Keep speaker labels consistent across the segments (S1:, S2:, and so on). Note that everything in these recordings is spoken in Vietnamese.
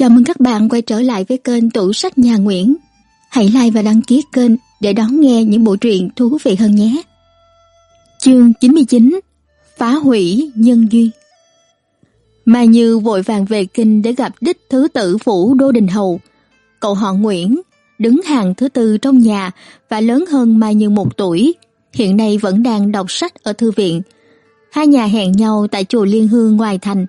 S1: Chào mừng các bạn quay trở lại với kênh Tủ sách Nhà Nguyễn. Hãy like và đăng ký kênh để đón nghe những bộ truyện thú vị hơn nhé. Chương 99 Phá hủy nhân duyên Mai Như vội vàng về kinh để gặp đích thứ tử phủ Đô Đình Hầu. Cậu họ Nguyễn, đứng hàng thứ tư trong nhà và lớn hơn Mai Như một tuổi, hiện nay vẫn đang đọc sách ở thư viện. Hai nhà hẹn nhau tại chùa Liên Hương ngoài thành.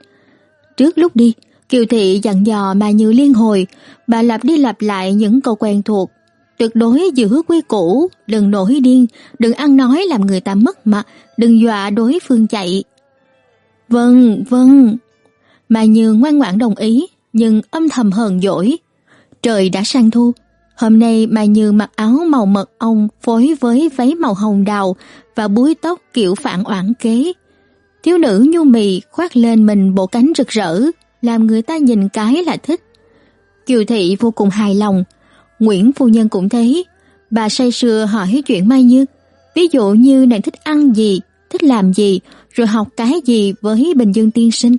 S1: Trước lúc đi, Kiều Thị dặn dò mà Như liên hồi, bà lặp đi lặp lại những câu quen thuộc. Tuyệt đối giữ quy củ, đừng nổi điên, đừng ăn nói làm người ta mất mặt, đừng dọa đối phương chạy. Vâng, vâng. Mà Như ngoan ngoãn đồng ý, nhưng âm thầm hờn dỗi. Trời đã sang thu, hôm nay mà Như mặc áo màu mật ong phối với váy màu hồng đào và búi tóc kiểu phản oản kế. Thiếu nữ nhu mì khoác lên mình bộ cánh rực rỡ, làm người ta nhìn cái là thích. Kiều thị vô cùng hài lòng, Nguyễn phu nhân cũng thế, bà say sưa hỏi chuyện Mai Như, ví dụ như nàng thích ăn gì, thích làm gì, rồi học cái gì với Bình Dương tiên sinh.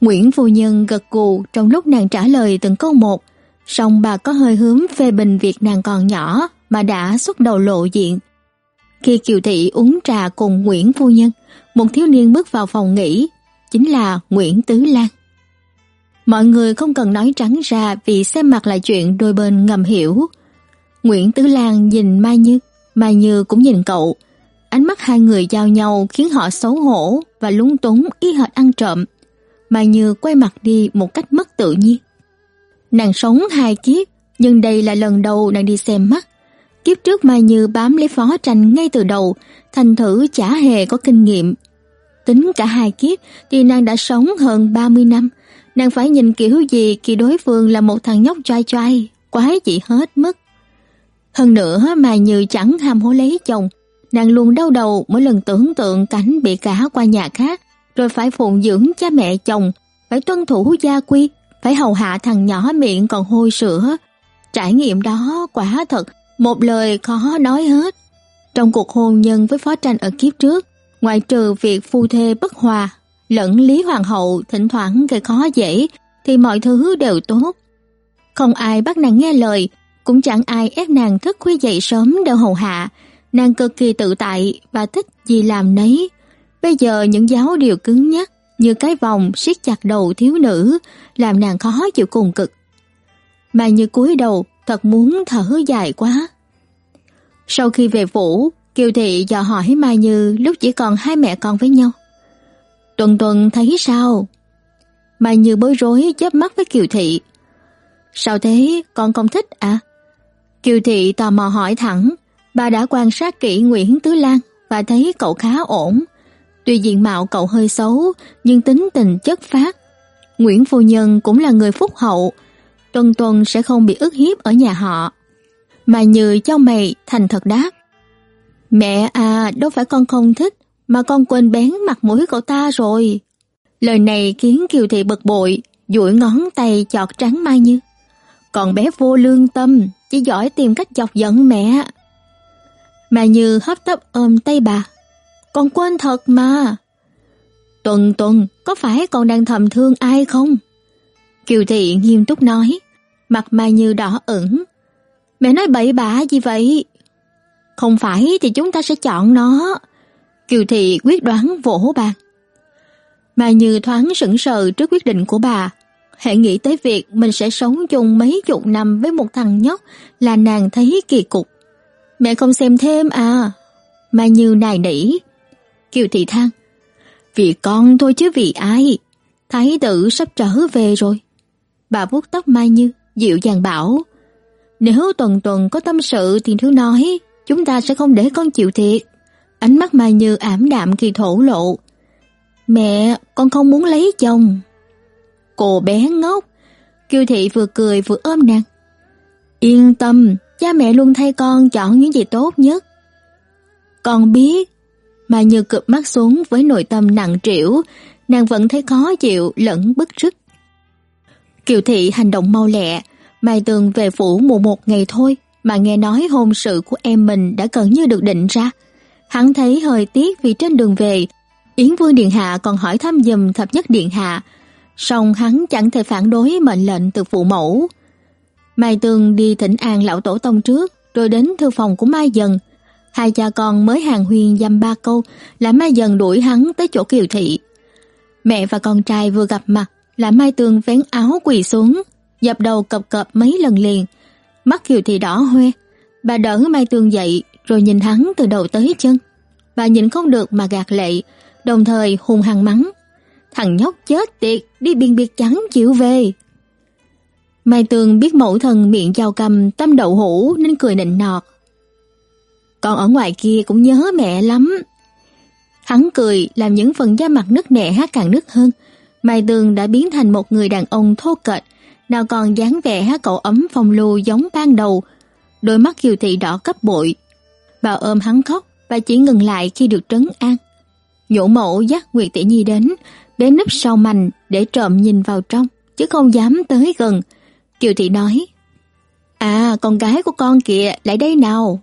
S1: Nguyễn phu nhân gật gù trong lúc nàng trả lời từng câu một, song bà có hơi hướng phê bình việc nàng còn nhỏ mà đã xuất đầu lộ diện. Khi Kiều Thị uống trà cùng Nguyễn phu nhân, một thiếu niên bước vào phòng nghỉ, chính là Nguyễn Tứ Lan. Mọi người không cần nói trắng ra vì xem mặt là chuyện đôi bên ngầm hiểu. Nguyễn Tứ Lan nhìn Mai Như, Mai Như cũng nhìn cậu. Ánh mắt hai người giao nhau khiến họ xấu hổ và lúng túng y hệt ăn trộm. Mai Như quay mặt đi một cách mất tự nhiên. Nàng sống hai kiếp, nhưng đây là lần đầu nàng đi xem mắt. Kiếp trước Mai Như bám lấy phó tranh ngay từ đầu, thành thử chả hề có kinh nghiệm. Tính cả hai kiếp thì nàng đã sống hơn 30 năm, nàng phải nhìn kiểu gì khi đối phương là một thằng nhóc trai trai, quái dị hết mức. Hơn nữa mà như chẳng ham hố lấy chồng, nàng luôn đau đầu mỗi lần tưởng tượng cảnh bị cả qua nhà khác, rồi phải phụng dưỡng cha mẹ chồng, phải tuân thủ gia quy, phải hầu hạ thằng nhỏ miệng còn hôi sữa. Trải nghiệm đó quả thật, một lời khó nói hết. Trong cuộc hôn nhân với phó tranh ở kiếp trước, ngoại trừ việc phu thê bất hòa, lẫn Lý Hoàng hậu thỉnh thoảng gây khó dễ, thì mọi thứ đều tốt. Không ai bắt nàng nghe lời, cũng chẳng ai ép nàng thức khuya dậy sớm đều hầu hạ, nàng cực kỳ tự tại và thích gì làm nấy. Bây giờ những giáo điều cứng nhắc như cái vòng siết chặt đầu thiếu nữ, làm nàng khó chịu cùng cực. Mà như cúi đầu, thật muốn thở dài quá. Sau khi về phủ, Kiều Thị dò hỏi Mai Như lúc chỉ còn hai mẹ con với nhau. Tuần tuần thấy sao? Mai Như bối rối chớp mắt với Kiều Thị. Sao thế, con không thích à? Kiều Thị tò mò hỏi thẳng, bà đã quan sát kỹ Nguyễn Tứ Lan và thấy cậu khá ổn. Tuy diện mạo cậu hơi xấu, nhưng tính tình chất phát. Nguyễn Phu Nhân cũng là người phúc hậu, tuần tuần sẽ không bị ức hiếp ở nhà họ. Mà như cho mày thành thật đáp. Mẹ à, đâu phải con không thích, mà con quên bén mặt mũi cậu ta rồi. Lời này khiến Kiều Thị bực bội, duỗi ngón tay chọt trắng Mai Như. Còn bé vô lương tâm, chỉ giỏi tìm cách chọc giận mẹ. Mai Như hấp tấp ôm tay bà. Con quên thật mà. Tuần tuần, có phải con đang thầm thương ai không? Kiều Thị nghiêm túc nói, mặt Mai Như đỏ ửng. Mẹ nói bậy bạ gì vậy? Không phải thì chúng ta sẽ chọn nó. Kiều Thị quyết đoán vỗ bàn. Mà như thoáng sững sờ trước quyết định của bà, hãy nghĩ tới việc mình sẽ sống chung mấy chục năm với một thằng nhóc là nàng thấy kỳ cục. Mẹ không xem thêm à? Mà như nài nỉ. Kiều Thị than. Vì con thôi chứ vì ai? Thái tử sắp trở về rồi. Bà vuốt tóc Mai Như, dịu dàng bảo. Nếu tuần tuần có tâm sự thì thứ nói, chúng ta sẽ không để con chịu thiệt. Ánh mắt Mai Như ảm đạm khi thổ lộ. Mẹ, con không muốn lấy chồng. Cô bé ngốc. Kiều Thị vừa cười vừa ôm nàng. Yên tâm, cha mẹ luôn thay con chọn những gì tốt nhất. Con biết. Mai Như cụp mắt xuống với nội tâm nặng trĩu, nàng vẫn thấy khó chịu lẫn bức rứt. Kiều Thị hành động mau lẹ, Mai Tường về phủ mùa một ngày thôi mà nghe nói hôn sự của em mình đã gần như được định ra. Hắn thấy hơi tiếc vì trên đường về, Yến Vương Điện Hạ còn hỏi thăm dùm thập nhất Điện Hạ. song hắn chẳng thể phản đối mệnh lệnh từ phụ mẫu. Mai Tường đi thỉnh an lão tổ tông trước, rồi đến thư phòng của Mai Dần. Hai cha con mới hàng huyên dăm ba câu, là Mai Dần đuổi hắn tới chỗ Kiều Thị. Mẹ và con trai vừa gặp mặt, là Mai Tường vén áo quỳ xuống, dập đầu cập cập mấy lần liền. Mắt Kiều Thị đỏ hoe, bà đỡ Mai Tường dậy rồi nhìn hắn từ đầu tới chân. Bà nhìn không được mà gạt lệ, đồng thời hùng hăng mắng. Thằng nhóc chết tiệt, đi biên biệt trắng chịu về. Mai Tường biết mẫu thần miệng chào cầm tâm đậu hũ nên cười nịnh nọt. Còn ở ngoài kia cũng nhớ mẹ lắm. Hắn cười làm những phần da mặt nứt nẻ hát càng nứt hơn. Mai Tường đã biến thành một người đàn ông thô kệch, nào còn dáng vẻ hát cậu ấm phong lưu giống ban đầu. Đôi mắt kiều thị đỏ cấp bội. Bà ôm hắn khóc và chỉ ngừng lại khi được trấn an. Nhũ mẫu dắt Nguyệt Tỷ Nhi đến, đến nấp sau mành để trộm nhìn vào trong, chứ không dám tới gần. Kiều Thị nói, À, con gái của con kìa, lại đây nào.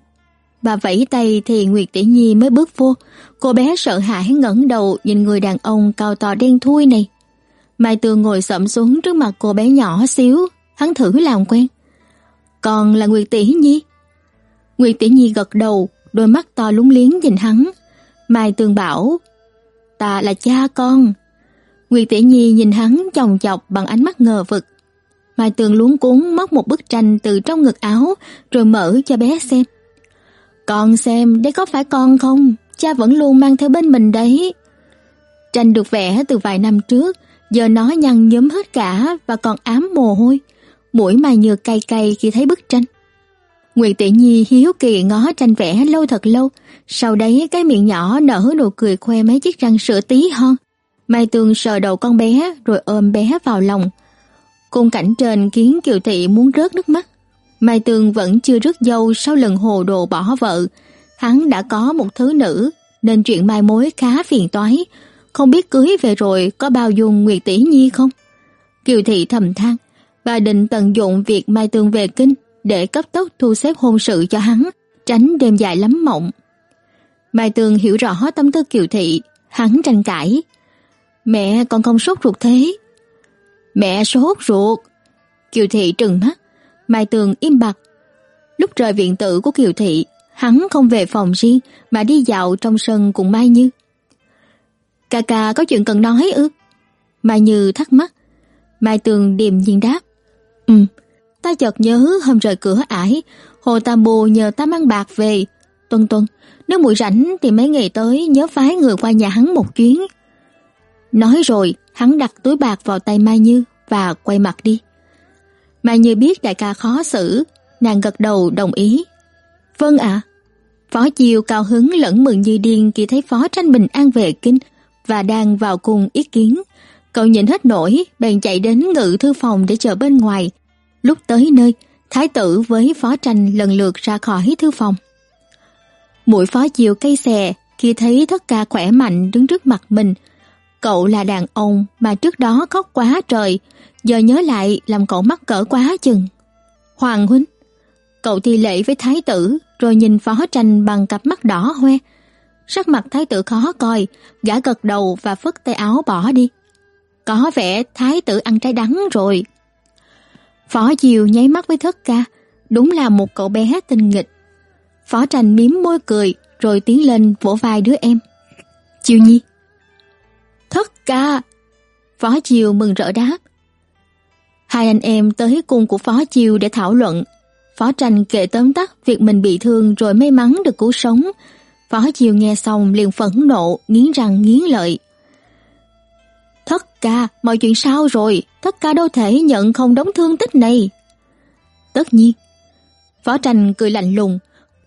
S1: Bà vẫy tay thì Nguyệt Tỷ Nhi mới bước vô. Cô bé sợ hãi ngẩng đầu nhìn người đàn ông cao to đen thui này. Mai Tường ngồi sẫm xuống trước mặt cô bé nhỏ xíu, hắn thử làm quen. Còn là Nguyệt Tỷ Nhi. Nguyệt Tỷ Nhi gật đầu, đôi mắt to lúng liếng nhìn hắn. Mai Tường bảo, ta là cha con. Nguyệt Tỷ Nhi nhìn hắn chòng chọc bằng ánh mắt ngờ vực. Mai Tường luống cuốn móc một bức tranh từ trong ngực áo rồi mở cho bé xem. Con xem, đây có phải con không? Cha vẫn luôn mang theo bên mình đấy. Tranh được vẽ từ vài năm trước, giờ nó nhăn nhúm hết cả và còn ám mồ hôi. Mũi Mai Nhược cay cay khi thấy bức tranh. Nguyệt Tỷ Nhi hiếu kỳ ngó tranh vẽ lâu thật lâu, sau đấy cái miệng nhỏ nở nụ cười khoe mấy chiếc răng sữa tí hon. Mai Tường sờ đầu con bé rồi ôm bé vào lòng. Cung cảnh trên khiến Kiều Thị muốn rớt nước mắt. Mai Tường vẫn chưa rước dâu sau lần hồ đồ bỏ vợ. Hắn đã có một thứ nữ, nên chuyện mai mối khá phiền toái. Không biết cưới về rồi có bao dung Nguyệt Tỷ Nhi không? Kiều Thị thầm than, bà định tận dụng việc Mai Tường về kinh để cấp tốc thu xếp hôn sự cho hắn, tránh đêm dài lắm mộng. Mai Tường hiểu rõ tâm tư Kiều Thị, hắn tranh cãi. Mẹ còn không sốt ruột thế. Mẹ sốt ruột. Kiều Thị trừng mắt, Mai Tường im bặt. Lúc rời viện tử của Kiều Thị, hắn không về phòng riêng mà đi dạo trong sân cùng Mai Như. Ca ca có chuyện cần nói ư? Mai Như thắc mắc. Mai Tường điềm nhiên đáp. ừm ta chợt nhớ hôm rời cửa ải, Hồ Tam Bù nhờ ta mang bạc về. Tuân tuân, nếu muội rảnh thì mấy ngày tới nhớ phái người qua nhà hắn một chuyến. Nói rồi, hắn đặt túi bạc vào tay Mai Như và quay mặt đi. Mai Như biết đại ca khó xử, nàng gật đầu đồng ý. Vâng ạ. Phó Chiêu cao hứng lẫn mừng như điên khi thấy Phó Tranh bình an về kinh và đang vào cùng ý kiến. Cậu nhìn hết nổi, bèn chạy đến ngự thư phòng để chờ bên ngoài. Lúc tới nơi, Thái tử với Phó Tranh lần lượt ra khỏi thư phòng. Mũi Phó Chiêu cây xè khi thấy thất ca khỏe mạnh đứng trước mặt mình. Cậu là đàn ông mà trước đó khóc quá trời, giờ nhớ lại làm cậu mắc cỡ quá chừng. Hoàng huynh, cậu thi lễ với thái tử rồi nhìn phó tranh bằng cặp mắt đỏ hoe. Sắc mặt thái tử khó coi, gã gật đầu và phất tay áo bỏ đi. Có vẻ thái tử ăn trái đắng rồi. Phó Diều nháy mắt với thất ca, đúng là một cậu bé tinh nghịch. Phó tranh miếm môi cười rồi tiến lên vỗ vai đứa em. Chiều nhi. Thất ca. Phó Chiều mừng rỡ đáp. Hai anh em tới cung của Phó Chiều để thảo luận. Phó Tranh kể tóm tắt việc mình bị thương rồi may mắn được cứu sống. Phó Chiều nghe xong liền phẫn nộ, nghiến răng nghiến lợi. Thất ca, mọi chuyện sao rồi? Thất ca đâu thể nhận không đóng thương tích này. Tất nhiên. Phó Tranh cười lạnh lùng,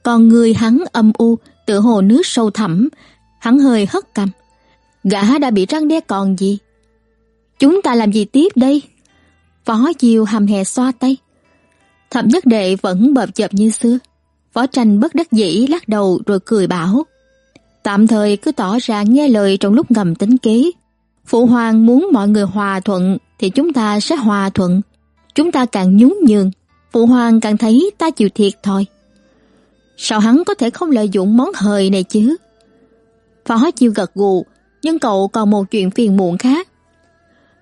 S1: còn người hắn âm u, tựa hồ nước sâu thẳm, hắn hơi hất cằm. Gã đã bị răng đe còn gì? Chúng ta làm gì tiếp đây? Phó Diêu hầm hè xoa tay. Thẩm nhất đệ vẫn bợp chợp như xưa. Phó tranh bất đắc dĩ lắc đầu rồi cười bảo. Tạm thời cứ tỏ ra nghe lời trong lúc ngầm tính kế. Phụ hoàng muốn mọi người hòa thuận thì chúng ta sẽ hòa thuận. Chúng ta càng nhún nhường, phụ hoàng càng thấy ta chịu thiệt thôi. Sao hắn có thể không lợi dụng món hời này chứ? Phó chiêu gật gù, nhưng cậu còn một chuyện phiền muộn khác.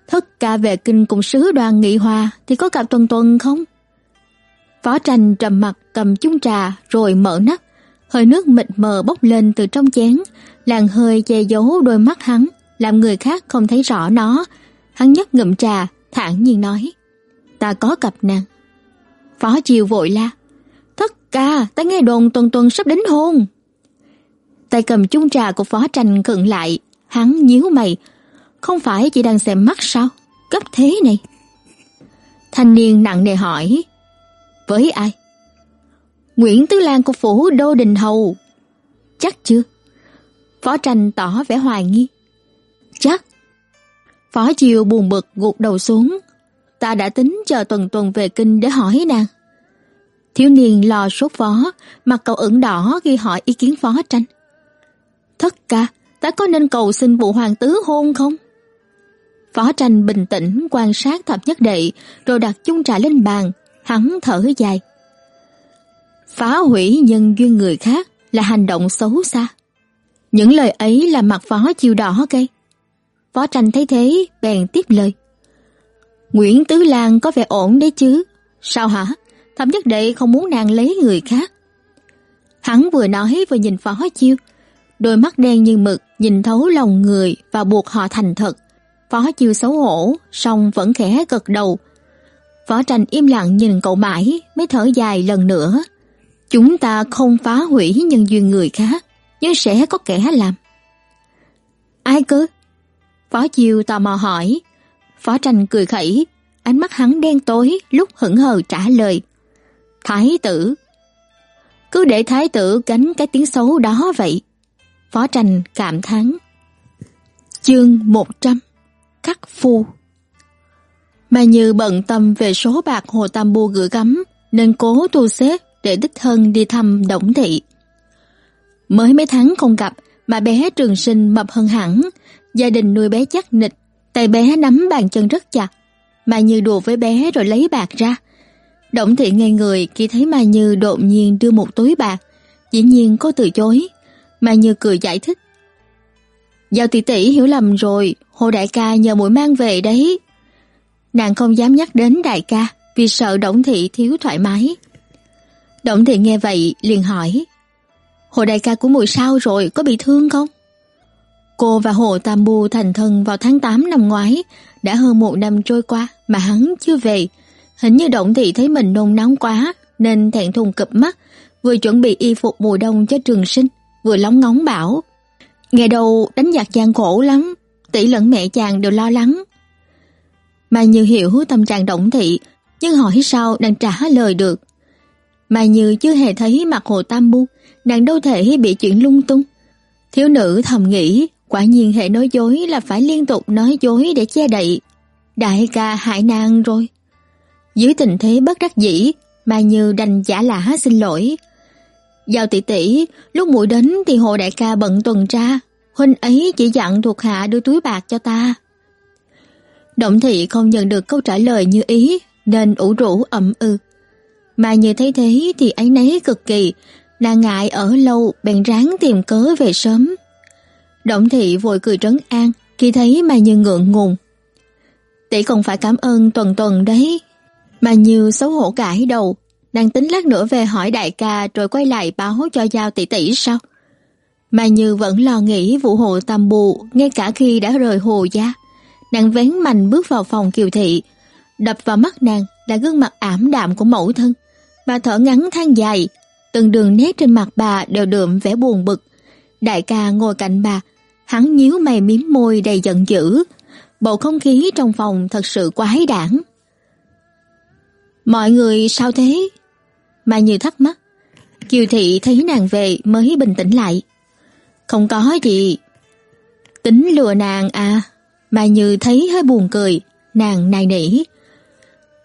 S1: Thất ca về kinh cùng sứ đoàn nghị hòa thì có gặp tuần tuần không? Phó tranh trầm mặt cầm chung trà rồi mở nắp. Hơi nước mịt mờ bốc lên từ trong chén, làn hơi che giấu đôi mắt hắn, làm người khác không thấy rõ nó. Hắn nhấp ngụm trà, thản nhiên nói: "Ta có cặp nàng." Phó Chiêu vội la: "Thất ca, ta nghe đồn tuần tuần sắp đến hôn." Tay cầm chung trà của Phó Tranh khựng lại, hắn nhíu mày, không phải chỉ đang xem mắt sao? Cấp thế này. Thanh niên nặng nề hỏi, với ai? Nguyễn Tứ Lan của phủ Đô Đình Hầu. Chắc chưa? Phó tranh tỏ vẻ hoài nghi. Chắc. Phó Chiêu buồn bực gục đầu xuống. Ta đã tính chờ tuần tuần về kinh để hỏi nàng. Thiếu niên lo sốt phó, mặt cậu ửng đỏ ghi hỏi ý kiến phó tranh. Thất ca, ta có nên cầu xin vụ hoàng tứ hôn không? Phó tranh bình tĩnh quan sát thập nhất đệ, rồi đặt chung trà lên bàn, hắn thở dài. Phá hủy nhân duyên người khác là hành động xấu xa. Những lời ấy là mặt phó chiều đỏ cây. Phó tranh thấy thế, bèn tiếp lời. Nguyễn Tứ Lan có vẻ ổn đấy chứ. Sao hả? Thẩm nhất đệ không muốn nàng lấy người khác. Hắn vừa nói vừa nhìn phó chiêu. Đôi mắt đen như mực nhìn thấu lòng người và buộc họ thành thật. Phó chiêu xấu hổ, song vẫn khẽ gật đầu. Phó tranh im lặng nhìn cậu mãi, mới thở dài lần nữa. Chúng ta không phá hủy nhân duyên người khác, nhưng sẽ có kẻ làm. Ai cơ? Phó chiêu tò mò hỏi. Phó tranh cười khẩy, ánh mắt hắn đen tối, lúc hững hờ trả lời. Thái tử. Cứ để thái tử gánh cái tiếng xấu đó vậy. Phó tranh cảm thán. Chương 100 Khắc phu Mà như bận tâm về số bạc Hồ Tam Bu gửi gắm, nên cố thu xếp để đích thân đi thăm Đổng Thị. Mới mấy tháng không gặp, mà bé trường sinh mập hơn hẳn, gia đình nuôi bé chắc nịch, tay bé nắm bàn chân rất chặt. Mà Như đùa với bé rồi lấy bạc ra. động Thị ngây người khi thấy Mai Như đột nhiên đưa một túi bạc, dĩ nhiên cô từ chối. Mai Như cười giải thích. Giao tỷ tỷ hiểu lầm rồi, Hồ đại ca nhờ mũi mang về đấy. Nàng không dám nhắc đến đại ca vì sợ động Thị thiếu thoải mái. động Thị nghe vậy liền hỏi Hồ đại ca của mùi sao rồi, có bị thương không? Cô và Hồ Tam Bu thành thân vào tháng 8 năm ngoái, đã hơn một năm trôi qua mà hắn chưa về. Hình như Động Thị thấy mình nôn nóng quá nên thẹn thùng cụp mắt, vừa chuẩn bị y phục mùa đông cho trường sinh, vừa lóng ngóng bảo. Ngày đầu đánh giặc gian khổ lắm, tỷ lẫn mẹ chàng đều lo lắng. Mai Như hiểu tâm trạng Động Thị, nhưng hỏi sao đang trả lời được. Mai Như chưa hề thấy mặt Hồ Tam Bu, nàng đâu thể bị chuyện lung tung. Thiếu nữ thầm nghĩ, quả nhiên hệ nói dối là phải liên tục nói dối để che đậy. Đại ca hại nàng rồi. Dưới tình thế bất đắc dĩ, Mai Như đành giả lả xin lỗi. Giao tỷ tỷ, lúc muội đến thì Hồ đại ca bận tuần tra, huynh ấy chỉ dặn thuộc hạ đưa túi bạc cho ta. Động thị không nhận được câu trả lời như ý, nên ủ rũ ậm ừ. Mà như thấy thế thì ấy nấy cực kỳ, nàng ngại ở lâu bèn ráng tìm cớ về sớm. Động thị vội cười trấn an khi thấy Mai Như ngượng ngùng. Tỷ còn phải cảm ơn tuần tuần đấy. Mà Như xấu hổ cãi đầu, nàng tính lát nữa về hỏi đại ca rồi quay lại báo cho giao tỷ tỷ sao? Mai Như vẫn lo nghĩ vụ hộ tam bù ngay cả khi đã rời hồ gia. Nàng vén mạnh bước vào phòng kiều thị, đập vào mắt nàng là gương mặt ảm đạm của mẫu thân. Bà thở ngắn than dài, từng đường nét trên mặt bà đều đượm vẻ buồn bực. Đại ca ngồi cạnh bà, hắn nhíu mày miếm môi đầy giận dữ. Bầu không khí trong phòng thật sự quái đản. Mọi người sao thế? Mà như thắc mắc. Kiều thị thấy nàng về mới bình tĩnh lại. Không có gì. Tính lừa nàng à, mà như thấy hơi buồn cười, nàng nài nỉ.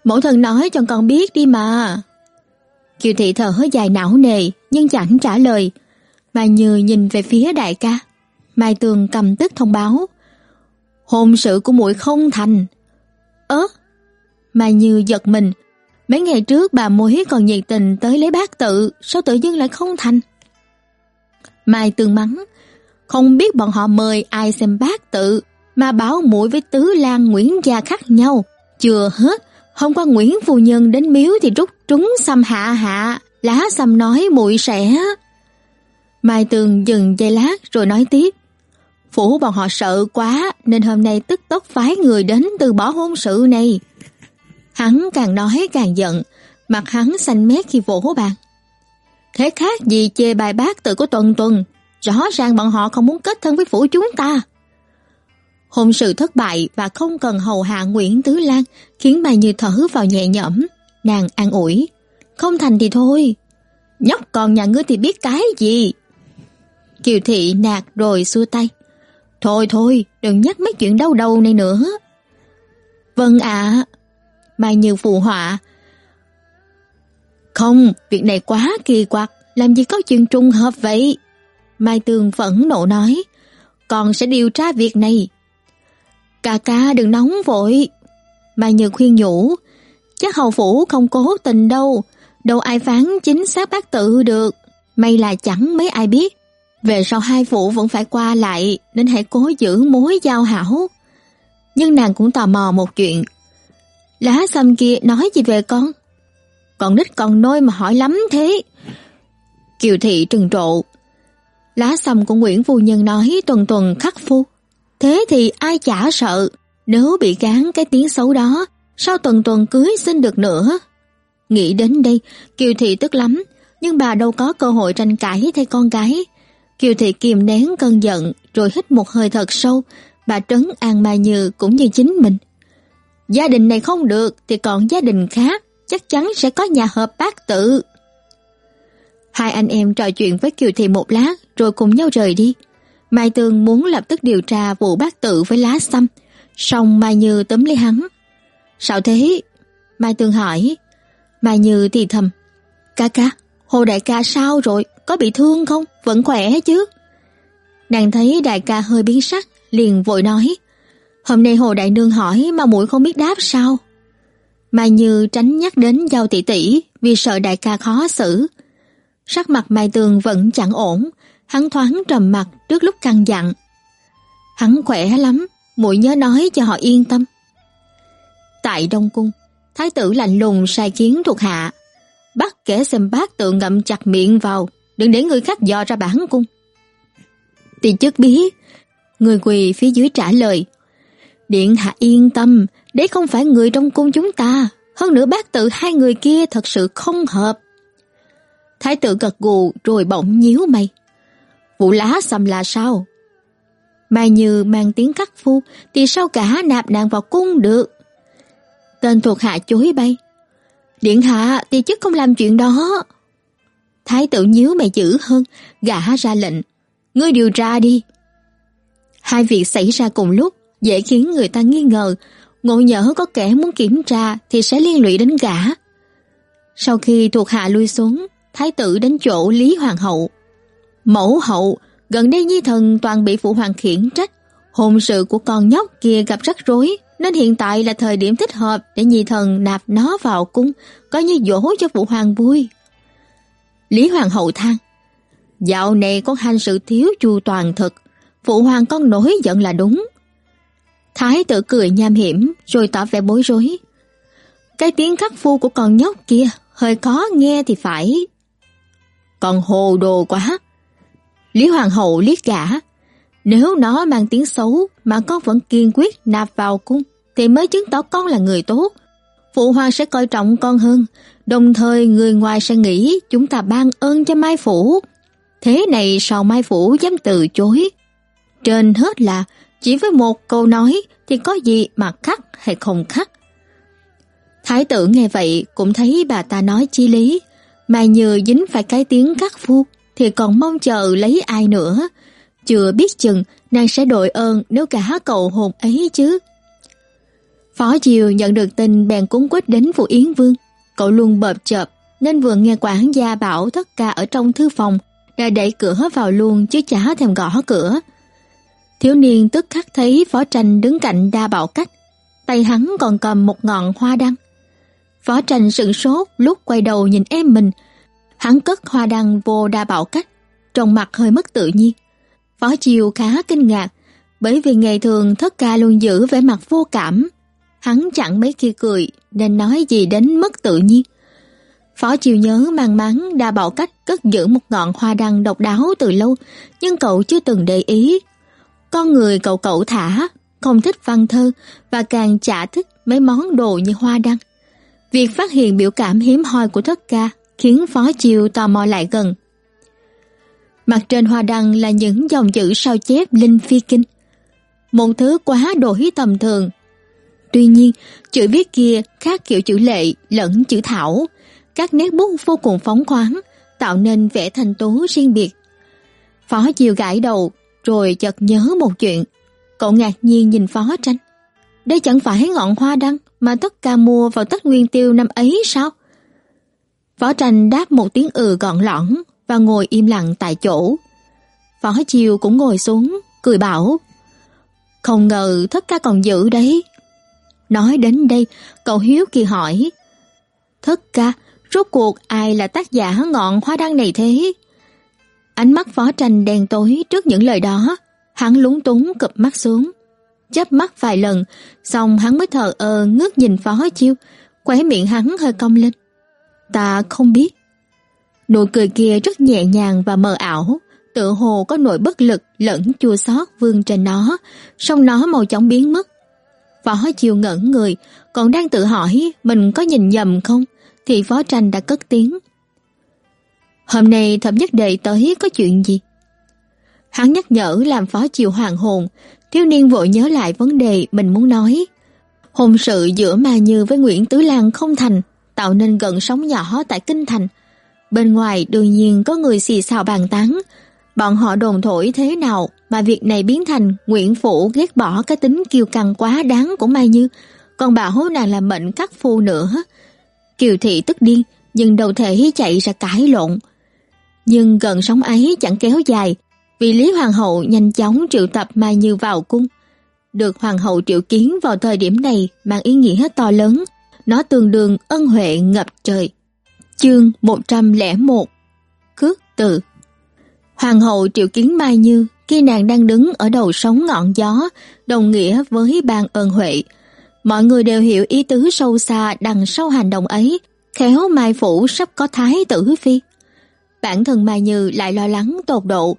S1: Mẫu thân nói cho con biết đi mà. Kiều thị thở hơi dài não nề nhưng chẳng trả lời, Mai như nhìn về phía đại ca. Mai Tường cầm tức thông báo. Hôn sự của muội không thành. Ớ? Mai Như giật mình. Mấy ngày trước bà mối còn nhiệt tình tới lấy bác tự, sao tự dưng lại không thành? Mai Tường mắng. Không biết bọn họ mời ai xem bác tự, mà bảo muội với Tứ Lan Nguyễn gia khác nhau, chưa hết, hôm qua Nguyễn phu nhân đến miếu thì rút trúng xăm hạ hạ, lá xăm nói muội sẽ. Mai Tường dừng giây lát rồi nói tiếp. Phủ bọn họ sợ quá nên hôm nay tức tốc phái người đến từ bỏ hôn sự này. Hắn càng nói càng giận, mặt hắn xanh mét khi vỗ bàn. Thế khác gì chê bài bác tự của Tuần Tuần, rõ ràng bọn họ không muốn kết thân với phủ chúng ta. Hôn sự thất bại và không cần hầu hạ Nguyễn Tứ Lan khiến bà Như thở vào nhẹ nhõm, nàng an ủi. Không thành thì thôi, nhóc còn nhà ngươi thì biết cái gì. Kiều Thị nạt rồi xua tay. Thôi thôi, đừng nhắc mấy chuyện đau đầu này nữa. Vâng ạ. Mai Như phụ họa. Không, việc này quá kỳ quặc, làm gì có chuyện trùng hợp vậy? Mai Tường phẫn nộ nói. Con sẽ điều tra việc này. Ca ca đừng nóng vội. Mai Như khuyên nhủ. Chắc hầu phủ không cố tình đâu. Đâu ai phán chính xác bác tự được. May là chẳng mấy ai biết. Về sau hai vụ vẫn phải qua lại nên hãy cố giữ mối giao hảo. Nhưng nàng cũng tò mò một chuyện. Lá xăm kia nói gì về con? Còn nít còn nôi mà hỏi lắm thế. Kiều thị trừng trộ. Lá xăm của Nguyễn Phu Nhân nói tuần tuần khắc phu. Thế thì ai chả sợ, nếu bị gán cái tiếng xấu đó, sao tuần tuần cưới xin được nữa? Nghĩ đến đây, Kiều thị tức lắm, nhưng bà đâu có cơ hội tranh cãi thay con gái. Kiều Thị kìm nén cơn giận rồi hít một hơi thật sâu, bà trấn an Mai Như cũng như chính mình. Gia đình này không được thì còn gia đình khác, chắc chắn sẽ có nhà hợp bác tự. Hai anh em trò chuyện với Kiều Thị một lát rồi cùng nhau rời đi. Mai Tường muốn lập tức điều tra vụ bác tự với lá xăm, song Mai Như tấm lấy hắn. Sao thế? Mai Tường hỏi. Mai Như thì thầm. Ca ca, Hồ đại ca sao rồi? Có bị thương không? Vẫn khỏe chứ? Nàng thấy đại ca hơi biến sắc, liền vội nói. Hôm nay Hồ Đại Nương hỏi mà muội không biết đáp sao? Mai Như tránh nhắc đến giao tỷ tỷ vì sợ đại ca khó xử. Sắc mặt Mai Tường vẫn chẳng ổn, hắn thoáng trầm mặt trước lúc căng dặn. Hắn khỏe lắm, muội nhớ nói cho họ yên tâm. Tại Đông Cung, Thái tử lạnh lùng sai kiến thuộc hạ, bắt kẻ xem bác tự ngậm chặt miệng vào, đừng để người khác dò ra bản cung. Tỳ chức biết, người quỳ phía dưới trả lời, Điện hạ yên tâm, đấy không phải người trong cung chúng ta, hơn nữa bác tự hai người kia thật sự không hợp. Thái tử gật gù rồi bỗng nhíu mày. Vụ lá xăm là sao? Mai Như mang tiếng cắt phu thì sao cả nạp nàng vào cung được? Tên thuộc hạ chối bay. Điện hạ thì chức không làm chuyện đó. Thái tử nhíu mày dữ hơn, gã ra lệnh. Ngươi điều tra đi. Hai việc xảy ra cùng lúc, dễ khiến người ta nghi ngờ. Ngộ nhỡ có kẻ muốn kiểm tra thì sẽ liên lụy đến gã. Sau khi thuộc hạ lui xuống, thái tử đến chỗ Lý Hoàng hậu. Mẫu hậu, gần đây Nhi thần toàn bị phụ hoàng khiển trách. Hôn sự của con nhóc kia gặp rắc rối, nên hiện tại là thời điểm thích hợp để Nhi thần nạp nó vào cung, coi như dỗ cho phụ hoàng vui. Lý Hoàng hậu than, dạo này con hành sự thiếu chu toàn thật, phụ hoàng con nổi giận là đúng. Thái tử cười nham hiểm rồi tỏ vẻ bối rối. Cái tiếng khắc phu của con nhóc kia hơi khó nghe thì phải. Còn hồ đồ quá. Lý Hoàng hậu liếc gã. Nếu nó mang tiếng xấu mà con vẫn kiên quyết nạp vào cung thì mới chứng tỏ con là người tốt. Phụ hoàng sẽ coi trọng con hơn, đồng thời người ngoài sẽ nghĩ chúng ta ban ơn cho Mai Phủ. Thế này sao Mai Phủ dám từ chối? Trên hết là chỉ với một câu nói thì có gì mà khắc hay không khắc. Thái tử nghe vậy cũng thấy bà ta nói chi lý, mà nhờ dính phải cái tiếng khắc phu thì còn mong chờ lấy ai nữa. Chưa biết chừng nàng sẽ đội ơn nếu cả cậu hồn ấy chứ. Phó Diều nhận được tin bèn cúng quýt đến phủ Yến Vương. Cậu luôn bợp chợp nên vừa nghe quản gia bảo tất cả ở trong thư phòng đã đẩy cửa vào luôn chứ chả thèm gõ cửa. Thiếu niên tức khắc thấy Phó Tranh đứng cạnh đa bảo cách, tay hắn còn cầm một ngọn hoa đăng. Phó Tranh sửng sốt lúc quay đầu nhìn em mình, hắn cất hoa đăng vô đa bảo cách, trong mặt hơi mất tự nhiên. Phó Chiêu khá kinh ngạc, Bởi vì ngày thường thất ca luôn giữ vẻ mặt vô cảm, hắn chẳng mấy khi cười nên nói gì đến mất tự nhiên. Phó Chiều nhớ mang mắn đã bỏ cách cất giữ một ngọn hoa đăng độc đáo từ lâu, nhưng cậu chưa từng để ý. Con người cậu cậu thả, không thích văn thơ và càng chả thích mấy món đồ như hoa đăng. Việc phát hiện biểu cảm hiếm hoi của thất ca khiến Phó Chiều tò mò lại gần. Mặt trên hoa đăng là những dòng chữ sao chép linh phi kinh. Một thứ quá đổi tầm thường. Tuy nhiên, chữ viết kia khác kiểu chữ lệ lẫn chữ thảo, các nét bút vô cùng phóng khoáng, tạo nên vẻ thành tố riêng biệt. Phó Chiều gãi đầu, rồi chợt nhớ một chuyện. Cậu ngạc nhiên nhìn Phó Tranh. Đây chẳng phải ngọn hoa đăng mà tất cả mua vào Tết Nguyên Tiêu năm ấy sao? Phó Tranh đáp một tiếng ừ gọn lõn và ngồi im lặng tại chỗ. Phó Chiều cũng ngồi xuống, cười bảo. Không ngờ thất ca còn giữ đấy. Nói đến đây, cậu Hiếu kỳ hỏi. Thất ca, rốt cuộc ai là tác giả ngọn hoa đăng này thế? Ánh mắt phó tranh đen tối trước những lời đó, hắn lúng túng cụp mắt xuống. Chớp mắt vài lần, xong hắn mới thờ ơ ngước nhìn phó chiêu, khóe miệng hắn hơi cong lên. Ta không biết. Nụ cười kia rất nhẹ nhàng và mờ ảo, tựa hồ có nỗi bất lực lẫn chua xót vương trên nó, song nó mau chóng biến mất. Phó Chiều ngẩn người, còn đang tự hỏi mình có nhìn nhầm không, thì phó tranh đã cất tiếng. Hôm nay thập nhất đệ tới có chuyện gì? Hắn nhắc nhở làm phó chiều hoàng hồn, thiếu niên vội nhớ lại vấn đề mình muốn nói. Hôn sự giữa Ma Như với Nguyễn Tứ Lan không thành, tạo nên gần sóng nhỏ tại Kinh Thành. Bên ngoài đương nhiên có người xì xào bàn tán, bọn họ đồn thổi thế nào mà việc này biến thành Nguyễn Phủ ghét bỏ cái tính kiêu căng quá đáng của Mai Như, còn bảo nàng là mệnh cắt phu nữa. Kiều Thị tức điên, nhưng đầu thể chạy ra cãi lộn. Nhưng gần sóng ấy chẳng kéo dài, vì Lý Hoàng hậu nhanh chóng triệu tập Mai Như vào cung. Được Hoàng hậu triệu kiến vào thời điểm này mang ý nghĩa to lớn, nó tương đương ân huệ ngập trời. Chương 101 Cước từ Hoàng hậu triệu kiến Mai Như khi nàng đang đứng ở đầu sóng ngọn gió, đồng nghĩa với ban ơn huệ. Mọi người đều hiểu ý tứ sâu xa đằng sau hành động ấy, khéo Mai Phủ sắp có thái tử phi. Bản thân Mai Như lại lo lắng tột độ,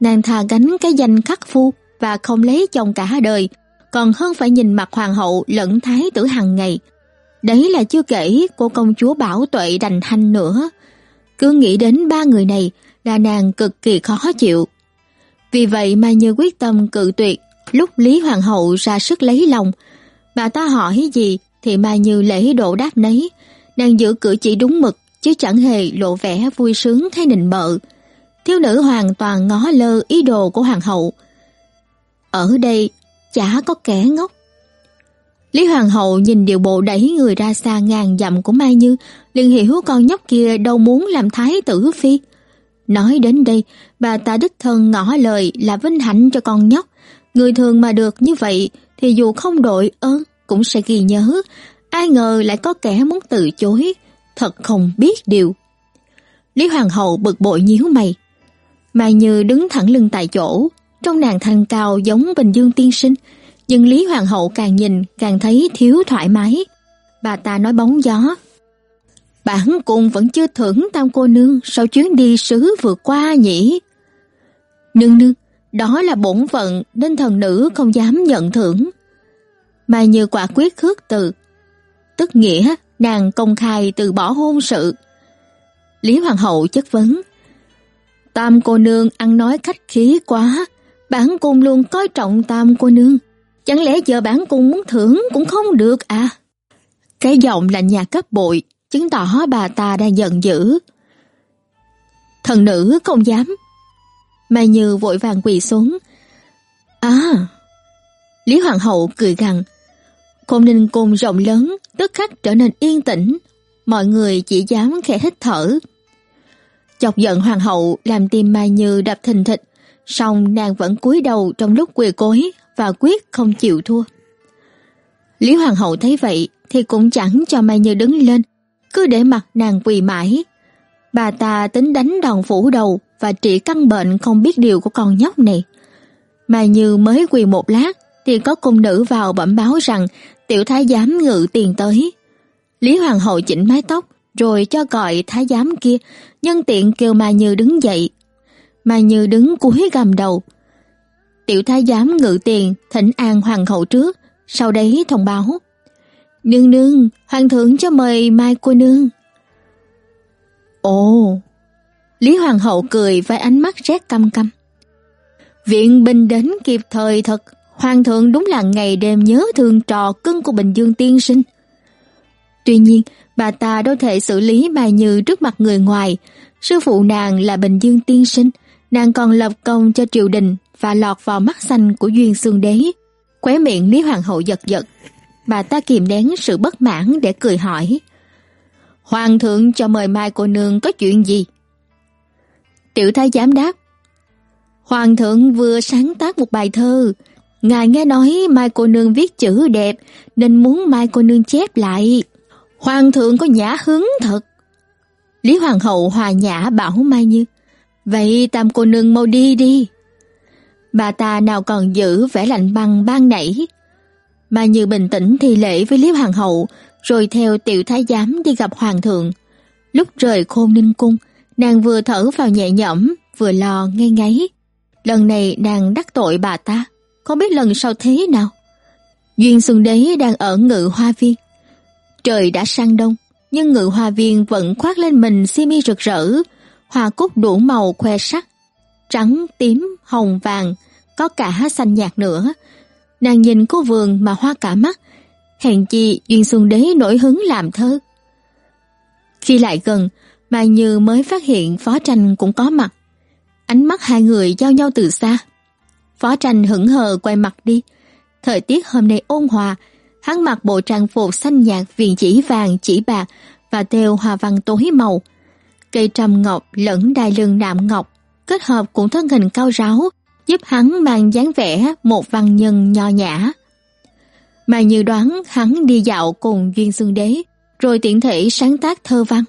S1: nàng thà gánh cái danh khắc phu và không lấy chồng cả đời, còn hơn phải nhìn mặt hoàng hậu lẫn thái tử hàng ngày. Đấy là chưa kể cô công chúa bảo tuệ đành hanh nữa. Cứ nghĩ đến ba người này là nàng cực kỳ khó chịu. Vì vậy mà như quyết tâm cự tuyệt, lúc Lý Hoàng hậu ra sức lấy lòng, bà ta hỏi gì thì Mai Như lễ độ đáp nấy, nàng giữ cử chỉ đúng mực chứ chẳng hề lộ vẻ vui sướng hay nịnh bợ. Thiếu nữ hoàn toàn ngó lơ ý đồ của hoàng hậu. Ở đây chả có kẻ ngốc. Lý Hoàng hậu nhìn điều bộ đẩy người ra xa ngàn dặm của Mai Như, liền hiểu con nhóc kia đâu muốn làm thái tử phi. Nói đến đây, bà ta đích thân ngỏ lời là vinh hạnh cho con nhóc. Người thường mà được như vậy thì dù không đội ơn cũng sẽ ghi nhớ. Ai ngờ lại có kẻ muốn từ chối, thật không biết điều. Lý Hoàng hậu bực bội nhíu mày. Mai Như đứng thẳng lưng tại chỗ, trong nàng thanh cao giống Bình Dương tiên sinh, nhưng Lý Hoàng hậu càng nhìn càng thấy thiếu thoải mái. Bà ta nói bóng gió. Bản cung vẫn chưa thưởng tam cô nương sau chuyến đi sứ vừa qua nhỉ. Nương nương, đó là bổn phận nên thần nữ không dám nhận thưởng. mà Như quả quyết khước từ. Tức nghĩa nàng công khai từ bỏ hôn sự. Lý Hoàng hậu chất vấn. Tam cô nương ăn nói khách khí quá, bản cung luôn coi trọng tam cô nương. Chẳng lẽ giờ bản cung muốn thưởng cũng không được à? Cái giọng là nhà cấp bội, chứng tỏ bà ta đang giận dữ. Thần nữ không dám. Mai Như vội vàng quỳ xuống. À! Lý Hoàng hậu cười gằn. Khôn ninh cung rộng lớn, tức khắc trở nên yên tĩnh. Mọi người chỉ dám khẽ hít thở. Chọc giận hoàng hậu làm tim Mai Như đập thình thịch, song nàng vẫn cúi đầu trong lúc quỳ cối và quyết không chịu thua. Lý hoàng hậu thấy vậy thì cũng chẳng cho Mai Như đứng lên, cứ để mặt nàng quỳ mãi. Bà ta tính đánh đòn phủ đầu và trị căn bệnh không biết điều của con nhóc này. Mà như mới quỳ một lát thì có cung nữ vào bẩm báo rằng tiểu thái giám ngự tiền tới. Lý Hoàng hậu chỉnh mái tóc rồi cho gọi thái giám kia, nhân tiện kêu Mà Như đứng dậy. Mà Như đứng cúi gầm đầu. Tiểu thái giám ngự tiền thỉnh an hoàng hậu trước, sau đấy thông báo. Nương nương, hoàng thượng cho mời Mai cô nương. Ồ! Lý Hoàng hậu cười với ánh mắt rét căm căm. Viện binh đến kịp thời thật, hoàng thượng đúng là ngày đêm nhớ thương trò cưng của Bình Dương tiên sinh. Tuy nhiên, bà ta đâu thể xử lý Mai Như trước mặt người ngoài, sư phụ nàng là Bình Dương tiên sinh, nàng còn lập công cho triều đình và lọt vào mắt xanh của Duyên Xương Đế. Khóe miệng Lý Hoàng hậu giật giật, bà ta kìm nén sự bất mãn để cười hỏi. Hoàng thượng cho mời Mai cô nương có chuyện gì? Tiểu thái giám đáp. Hoàng thượng vừa sáng tác một bài thơ. Ngài nghe nói Mai cô nương viết chữ đẹp, nên muốn Mai cô nương chép lại. Hoàng thượng có nhã hứng thật. Lý Hoàng hậu hòa nhã bảo Mai Như. Vậy tam cô nương mau đi đi. Bà ta nào còn giữ vẻ lạnh băng ban nãy mà Như bình tĩnh thi lễ với Liễu Hoàng hậu rồi theo tiểu thái giám đi gặp hoàng thượng. Lúc rời khôn ninh cung, nàng vừa thở vào nhẹ nhõm, vừa lo ngây ngáy. Lần này nàng đắc tội bà ta, không biết lần sau thế nào. Duyên Xuân Đế đang ở ngự hoa viên. Trời đã sang đông, nhưng ngự hoa viên vẫn khoác lên mình xi mi rực rỡ, hoa cúc đủ màu khoe sắc, trắng, tím, hồng, vàng, có cả xanh nhạt nữa. Nàng nhìn cô vườn mà hoa cả mắt, hèn chi Duyên Xuân Đế nổi hứng làm thơ. Khi lại gần, Mai Như mới phát hiện Phó Tranh cũng có mặt. Ánh mắt hai người giao nhau từ xa. Phó Tranh hững hờ quay mặt đi. Thời tiết hôm nay ôn hòa, hắn mặc bộ trang phục xanh nhạt viền chỉ vàng chỉ bạc và theo hoa văn tối màu. Cây trầm ngọc lẫn đai lưng nạm ngọc, kết hợp cùng thân hình cao ráo, giúp hắn mang dáng vẻ một văn nhân nho nhã mà như đoán hắn đi dạo cùng Duyên Xương Đế, rồi tiện thể sáng tác thơ văn.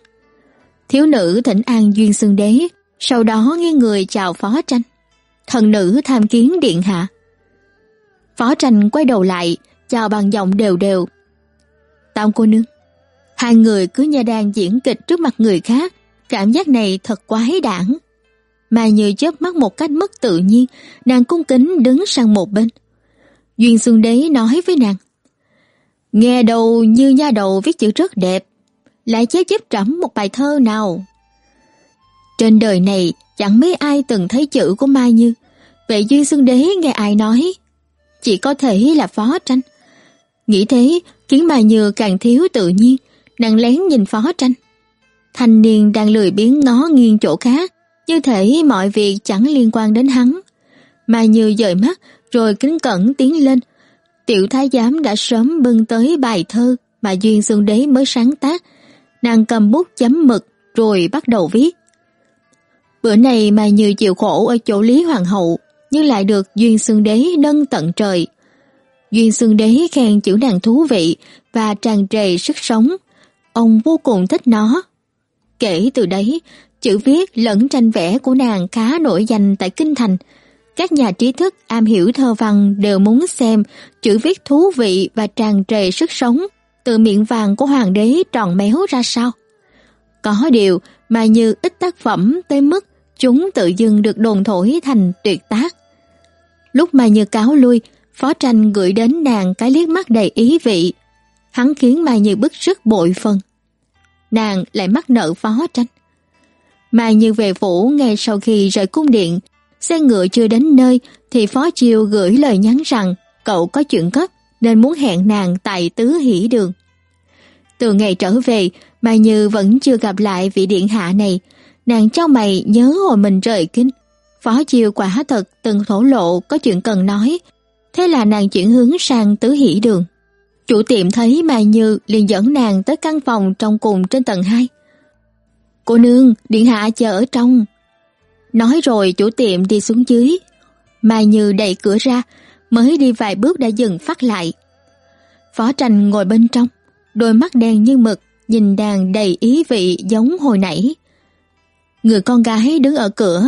S1: Thiếu nữ thỉnh an Duyên Xương Đế, sau đó nghe người chào Phó Tranh. Thần nữ tham kiến điện hạ. Phó Tranh quay đầu lại, chào bằng giọng đều đều. Tam cô nương. Hai người cứ nha đang diễn kịch trước mặt người khác, cảm giác này thật quái đản. Mà như chớp mắt một cách mất tự nhiên, nàng cung kính đứng sang một bên. Duyên Xuân Đế nói với nàng. Nghe đầu như nha đầu viết chữ rất đẹp, lại chế chép trẫm một bài thơ nào. Trên đời này chẳng mấy ai từng thấy chữ của Mai Như, vậy Duyên xuân Đế nghe ai nói, chỉ có thể là phó tranh. Nghĩ thế khiến Mai Như càng thiếu tự nhiên, nàng lén nhìn phó tranh. Thanh niên đang lười biếng ngó nghiêng chỗ khác, như thể mọi việc chẳng liên quan đến hắn. Mai Như dời mắt rồi kính cẩn tiến lên, Tiểu thái giám đã sớm bưng tới bài thơ mà Duyên Xuân Đế mới sáng tác. Nàng cầm bút chấm mực rồi bắt đầu viết. Bữa này mà như chịu khổ ở chỗ Lý Hoàng hậu, nhưng lại được Duyên Xuân Đế nâng tận trời. Duyên Xuân Đế khen chữ nàng thú vị và tràn trề sức sống. Ông vô cùng thích nó. Kể từ đấy, chữ viết lẫn tranh vẽ của nàng khá nổi danh tại Kinh Thành, các nhà trí thức am hiểu thơ văn đều muốn xem chữ viết thú vị và tràn trề sức sống từ miệng vàng của hoàng đế tròn méo ra sao. Có điều mà như ít tác phẩm tới mức chúng tự dưng được đồn thổi thành tuyệt tác. Lúc mà như cáo lui, Phó Tranh gửi đến nàng cái liếc mắt đầy ý vị. Hắn khiến Mai Như bức sức bội phần. Nàng lại mắc nợ Phó Tranh. Mai Như về phủ ngay sau khi rời cung điện Xe ngựa chưa đến nơi thì Phó Chiêu gửi lời nhắn rằng cậu có chuyện gấp nên muốn hẹn nàng tại Tứ Hỷ Đường. Từ ngày trở về, Mai Như vẫn chưa gặp lại vị điện hạ này. Nàng cho mày nhớ hồi mình rời kinh. Phó Chiêu quả thật từng thổ lộ có chuyện cần nói. Thế là nàng chuyển hướng sang Tứ Hỷ Đường. Chủ tiệm thấy Mai Như liền dẫn nàng tới căn phòng trong cùng trên tầng 2. Cô nương, điện hạ chờ ở trong. Nói rồi chủ tiệm đi xuống dưới. Mai Như đẩy cửa ra, mới đi vài bước đã dừng phát lại. Phó Tranh ngồi bên trong, đôi mắt đen như mực, nhìn đàn đầy ý vị giống hồi nãy. Người con gái đứng ở cửa,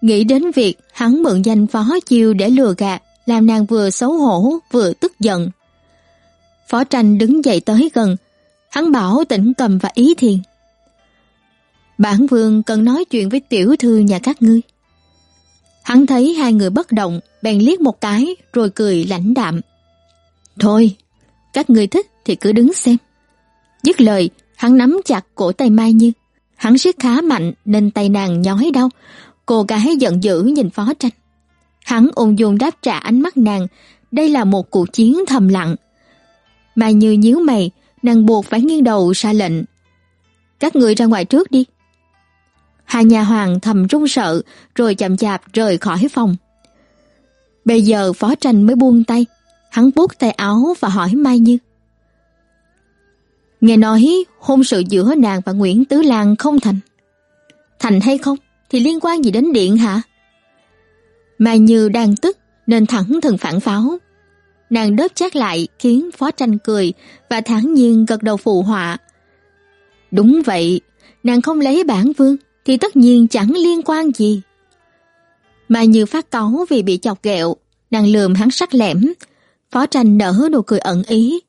S1: nghĩ đến việc hắn mượn danh phó chiêu để lừa gạt, làm nàng vừa xấu hổ vừa tức giận. Phó tranh đứng dậy tới gần, hắn bảo tỉnh cầm và ý thiền. Bản vương cần nói chuyện với tiểu thư nhà các ngươi. Hắn thấy hai người bất động, bèn liếc một cái rồi cười lãnh đạm. Thôi, các ngươi thích thì cứ đứng xem. Dứt lời, hắn nắm chặt cổ tay Mai Như. Hắn siết khá mạnh nên tay nàng nhói đau. Cô gái giận dữ nhìn phó tranh. Hắn ôn dung đáp trả ánh mắt nàng. Đây là một cuộc chiến thầm lặng. Mai Như nhíu mày, nàng buộc phải nghiêng đầu ra lệnh. Các người ra ngoài trước đi. Hai nhà hoàng thầm run sợ rồi chậm chạp rời khỏi phòng. Bây giờ phó tranh mới buông tay. Hắn buốt tay áo và hỏi Mai Như. Nghe nói hôn sự giữa nàng và Nguyễn Tứ Lan không thành. Thành hay không thì liên quan gì đến điện hả? Mai Như đang tức nên thẳng thừng phản pháo. Nàng đớp chát lại khiến phó tranh cười và thản nhiên gật đầu phụ họa. Đúng vậy, nàng không lấy bản vương thì tất nhiên chẳng liên quan gì. Mai Như phát cáu vì bị chọc ghẹo, nàng lườm hắn sắc lẻm. Phó tranh nở nụ cười ẩn ý.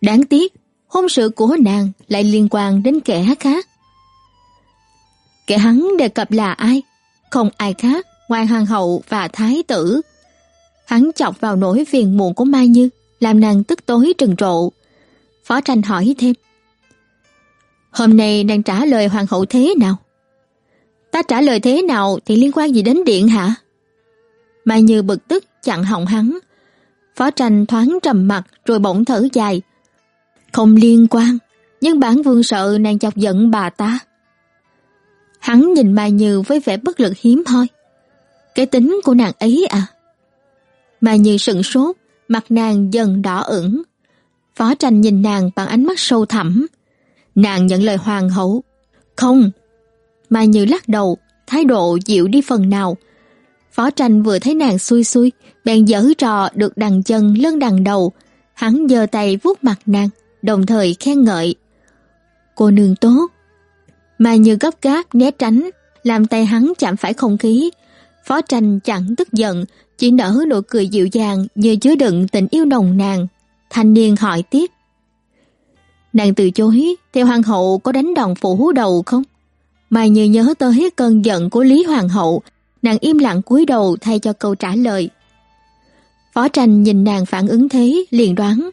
S1: Đáng tiếc, hôn sự của nàng lại liên quan đến kẻ khác. Kẻ hắn đề cập là ai? Không ai khác ngoài hoàng hậu và thái tử. Hắn chọc vào nỗi phiền muộn của Mai Như, làm nàng tức tối trừng trộ. Phó tranh hỏi thêm. Hôm nay nàng trả lời hoàng hậu thế nào? Ta trả lời thế nào thì liên quan gì đến điện hả? Mai Như bực tức chặn họng hắn. Phó tranh thoáng trầm mặt rồi bỗng thở dài. Không liên quan, nhưng bản vương sợ nàng chọc giận bà ta. Hắn nhìn Mai Như với vẻ bất lực hiếm hoi. Cái tính của nàng ấy à? Mai Như sững sốt, mặt nàng dần đỏ ửng. Phó tranh nhìn nàng bằng ánh mắt sâu thẳm. Nàng nhận lời hoàng hậu. Không mà Như lắc đầu, thái độ dịu đi phần nào. Phó tranh vừa thấy nàng xui xui, bèn dở trò được đằng chân lưng đằng đầu. Hắn giơ tay vuốt mặt nàng đồng thời khen ngợi. Cô nương tốt. Mà như gấp gáp né tránh, làm tay hắn chạm phải không khí. Phó tranh chẳng tức giận, chỉ nở nụ cười dịu dàng như chứa đựng tình yêu nồng nàng. Thanh niên hỏi tiếp. Nàng từ chối, theo hoàng hậu có đánh đòn phủ đầu không? Mà như nhớ tới cơn giận của Lý Hoàng hậu, nàng im lặng cúi đầu thay cho câu trả lời. Phó tranh nhìn nàng phản ứng thế, liền đoán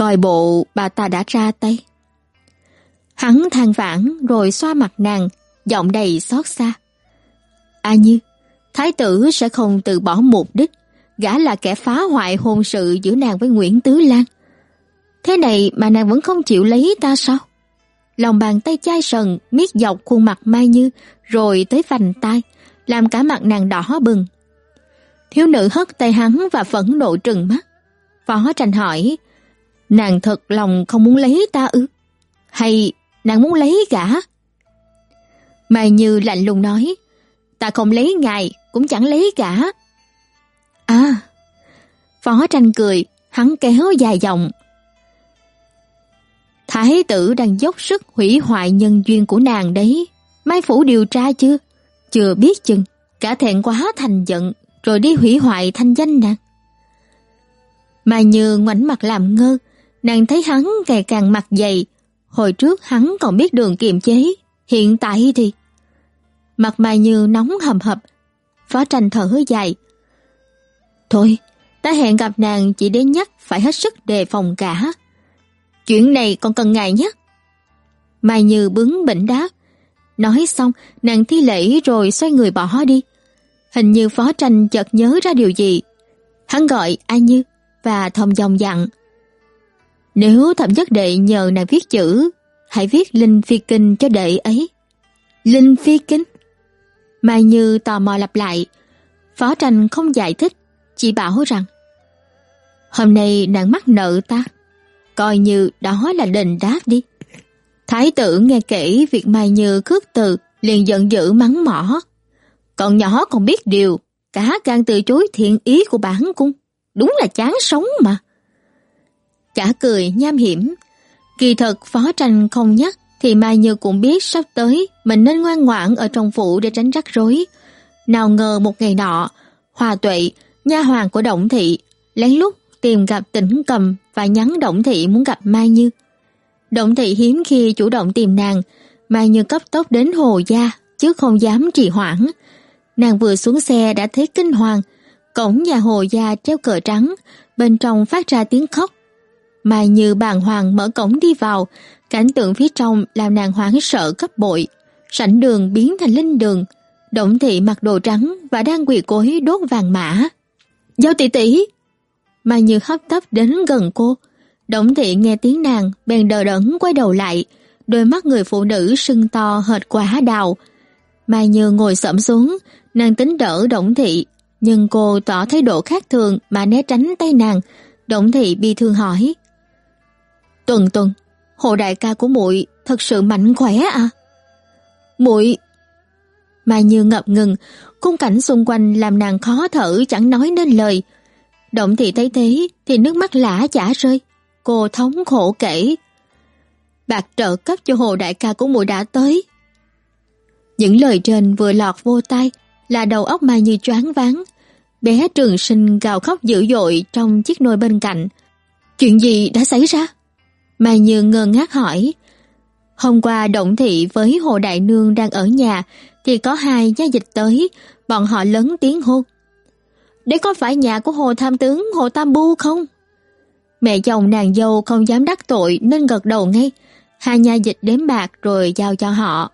S1: Coi bộ bà ta đã ra tay. Hắn than vãn rồi xoa mặt nàng, giọng đầy xót xa. A Như, thái tử sẽ không từ bỏ mục đích, gã là kẻ phá hoại hôn sự giữa nàng với Nguyễn Tứ Lan. Thế này mà nàng vẫn không chịu lấy ta sao? Lòng bàn tay chai sần miết dọc khuôn mặt Mai Như rồi tới vành tai, làm cả mặt nàng đỏ bừng. Thiếu nữ hất tay hắn và phẫn nộ trừng mắt. Phó tranh hỏi, Nàng thật lòng không muốn lấy ta ư? Hay nàng muốn lấy gã? Mai Như lạnh lùng nói, ta không lấy ngài, cũng chẳng lấy gã. À, phó tranh cười, hắn kéo dài giọng Thái tử đang dốc sức hủy hoại nhân duyên của nàng đấy. Mai phủ điều tra chưa? Chưa biết chừng, cả thẹn quá thành giận, rồi đi hủy hoại thanh danh nàng. Mai Như ngoảnh mặt làm ngơ, Nàng thấy hắn ngày càng mặt dày, hồi trước hắn còn biết đường kiềm chế, hiện tại thì... Mặt Mai như nóng hầm hập, phó tranh thở dài. Thôi, ta hẹn gặp nàng chỉ để nhắc phải hết sức đề phòng cả. Chuyện này còn cần ngài nhé. Mai Như bướng bỉnh đáp. Nói xong, nàng thi lễ rồi xoay người bỏ đi. Hình như phó tranh chợt nhớ ra điều gì. Hắn gọi A Như và thầm dòng dặn. Nếu thẩm nhất đệ nhờ nàng viết chữ, hãy viết Linh Phi Kinh cho đệ ấy. Linh Phi Kinh? Mai Như tò mò lặp lại. Phó tranh không giải thích, chỉ bảo rằng Hôm nay nàng mắc nợ ta, coi như đó là đền đáp đi. Thái tử nghe kể việc Mai Như khước từ, liền giận dữ mắng mỏ. Còn nhỏ còn biết điều, cả gan từ chối thiện ý của bản cung. Đúng là chán sống mà. Chả cười nham hiểm. Kỳ thật phó tranh không nhắc thì Mai Như cũng biết sắp tới mình nên ngoan ngoãn ở trong phủ để tránh rắc rối. Nào ngờ một ngày nọ, Hòa Tuệ, nha hoàng của Động Thị, lén lút tìm gặp tỉnh cầm và nhắn Động Thị muốn gặp Mai Như. Động Thị hiếm khi chủ động tìm nàng, Mai Như cấp tốc đến Hồ Gia, chứ không dám trì hoãn. Nàng vừa xuống xe đã thấy kinh hoàng, cổng nhà Hồ Gia treo cờ trắng, bên trong phát ra tiếng khóc. Mai Như bàng hoàng mở cổng đi vào, cảnh tượng phía trong làm nàng hoảng sợ gấp bội. Sảnh đường biến thành linh đường, Động Thị mặc đồ trắng và đang quỳ cối đốt vàng mã. Giao tỷ tỷ! Mà Như hấp tấp đến gần cô. Động Thị nghe tiếng nàng, bèn đờ đẫn quay đầu lại, đôi mắt người phụ nữ sưng to hệt quả đào. Mai Như ngồi sẫm xuống, nàng tính đỡ Động Thị, nhưng cô tỏ thái độ khác thường mà né tránh tay nàng. Động Thị bi thương hỏi: "Tuần Tuần, hộ đại ca của muội thật sự mạnh khỏe à?" "Muội Mai Như ngập ngừng, khung cảnh xung quanh làm nàng khó thở chẳng nói nên lời. Động thị thấy thế thì nước mắt lã chả rơi. Cô thống khổ kể. Bạc trợ cấp cho hồ đại ca của muội đã tới. Những lời trên vừa lọt vô tai là đầu óc Mai Như choáng váng. Bé trường sinh gào khóc dữ dội trong chiếc nôi bên cạnh. Chuyện gì đã xảy ra? Mai Như ngơ ngác hỏi. Hôm qua Động Thị với Hồ Đại Nương đang ở nhà thì có hai gia dịch tới, bọn họ lớn tiếng hô. Đấy có phải nhà của Hồ Tham Tướng, Hồ Tam Bu không? Mẹ chồng nàng dâu không dám đắc tội nên gật đầu ngay. Hai nhà dịch đếm bạc rồi giao cho họ.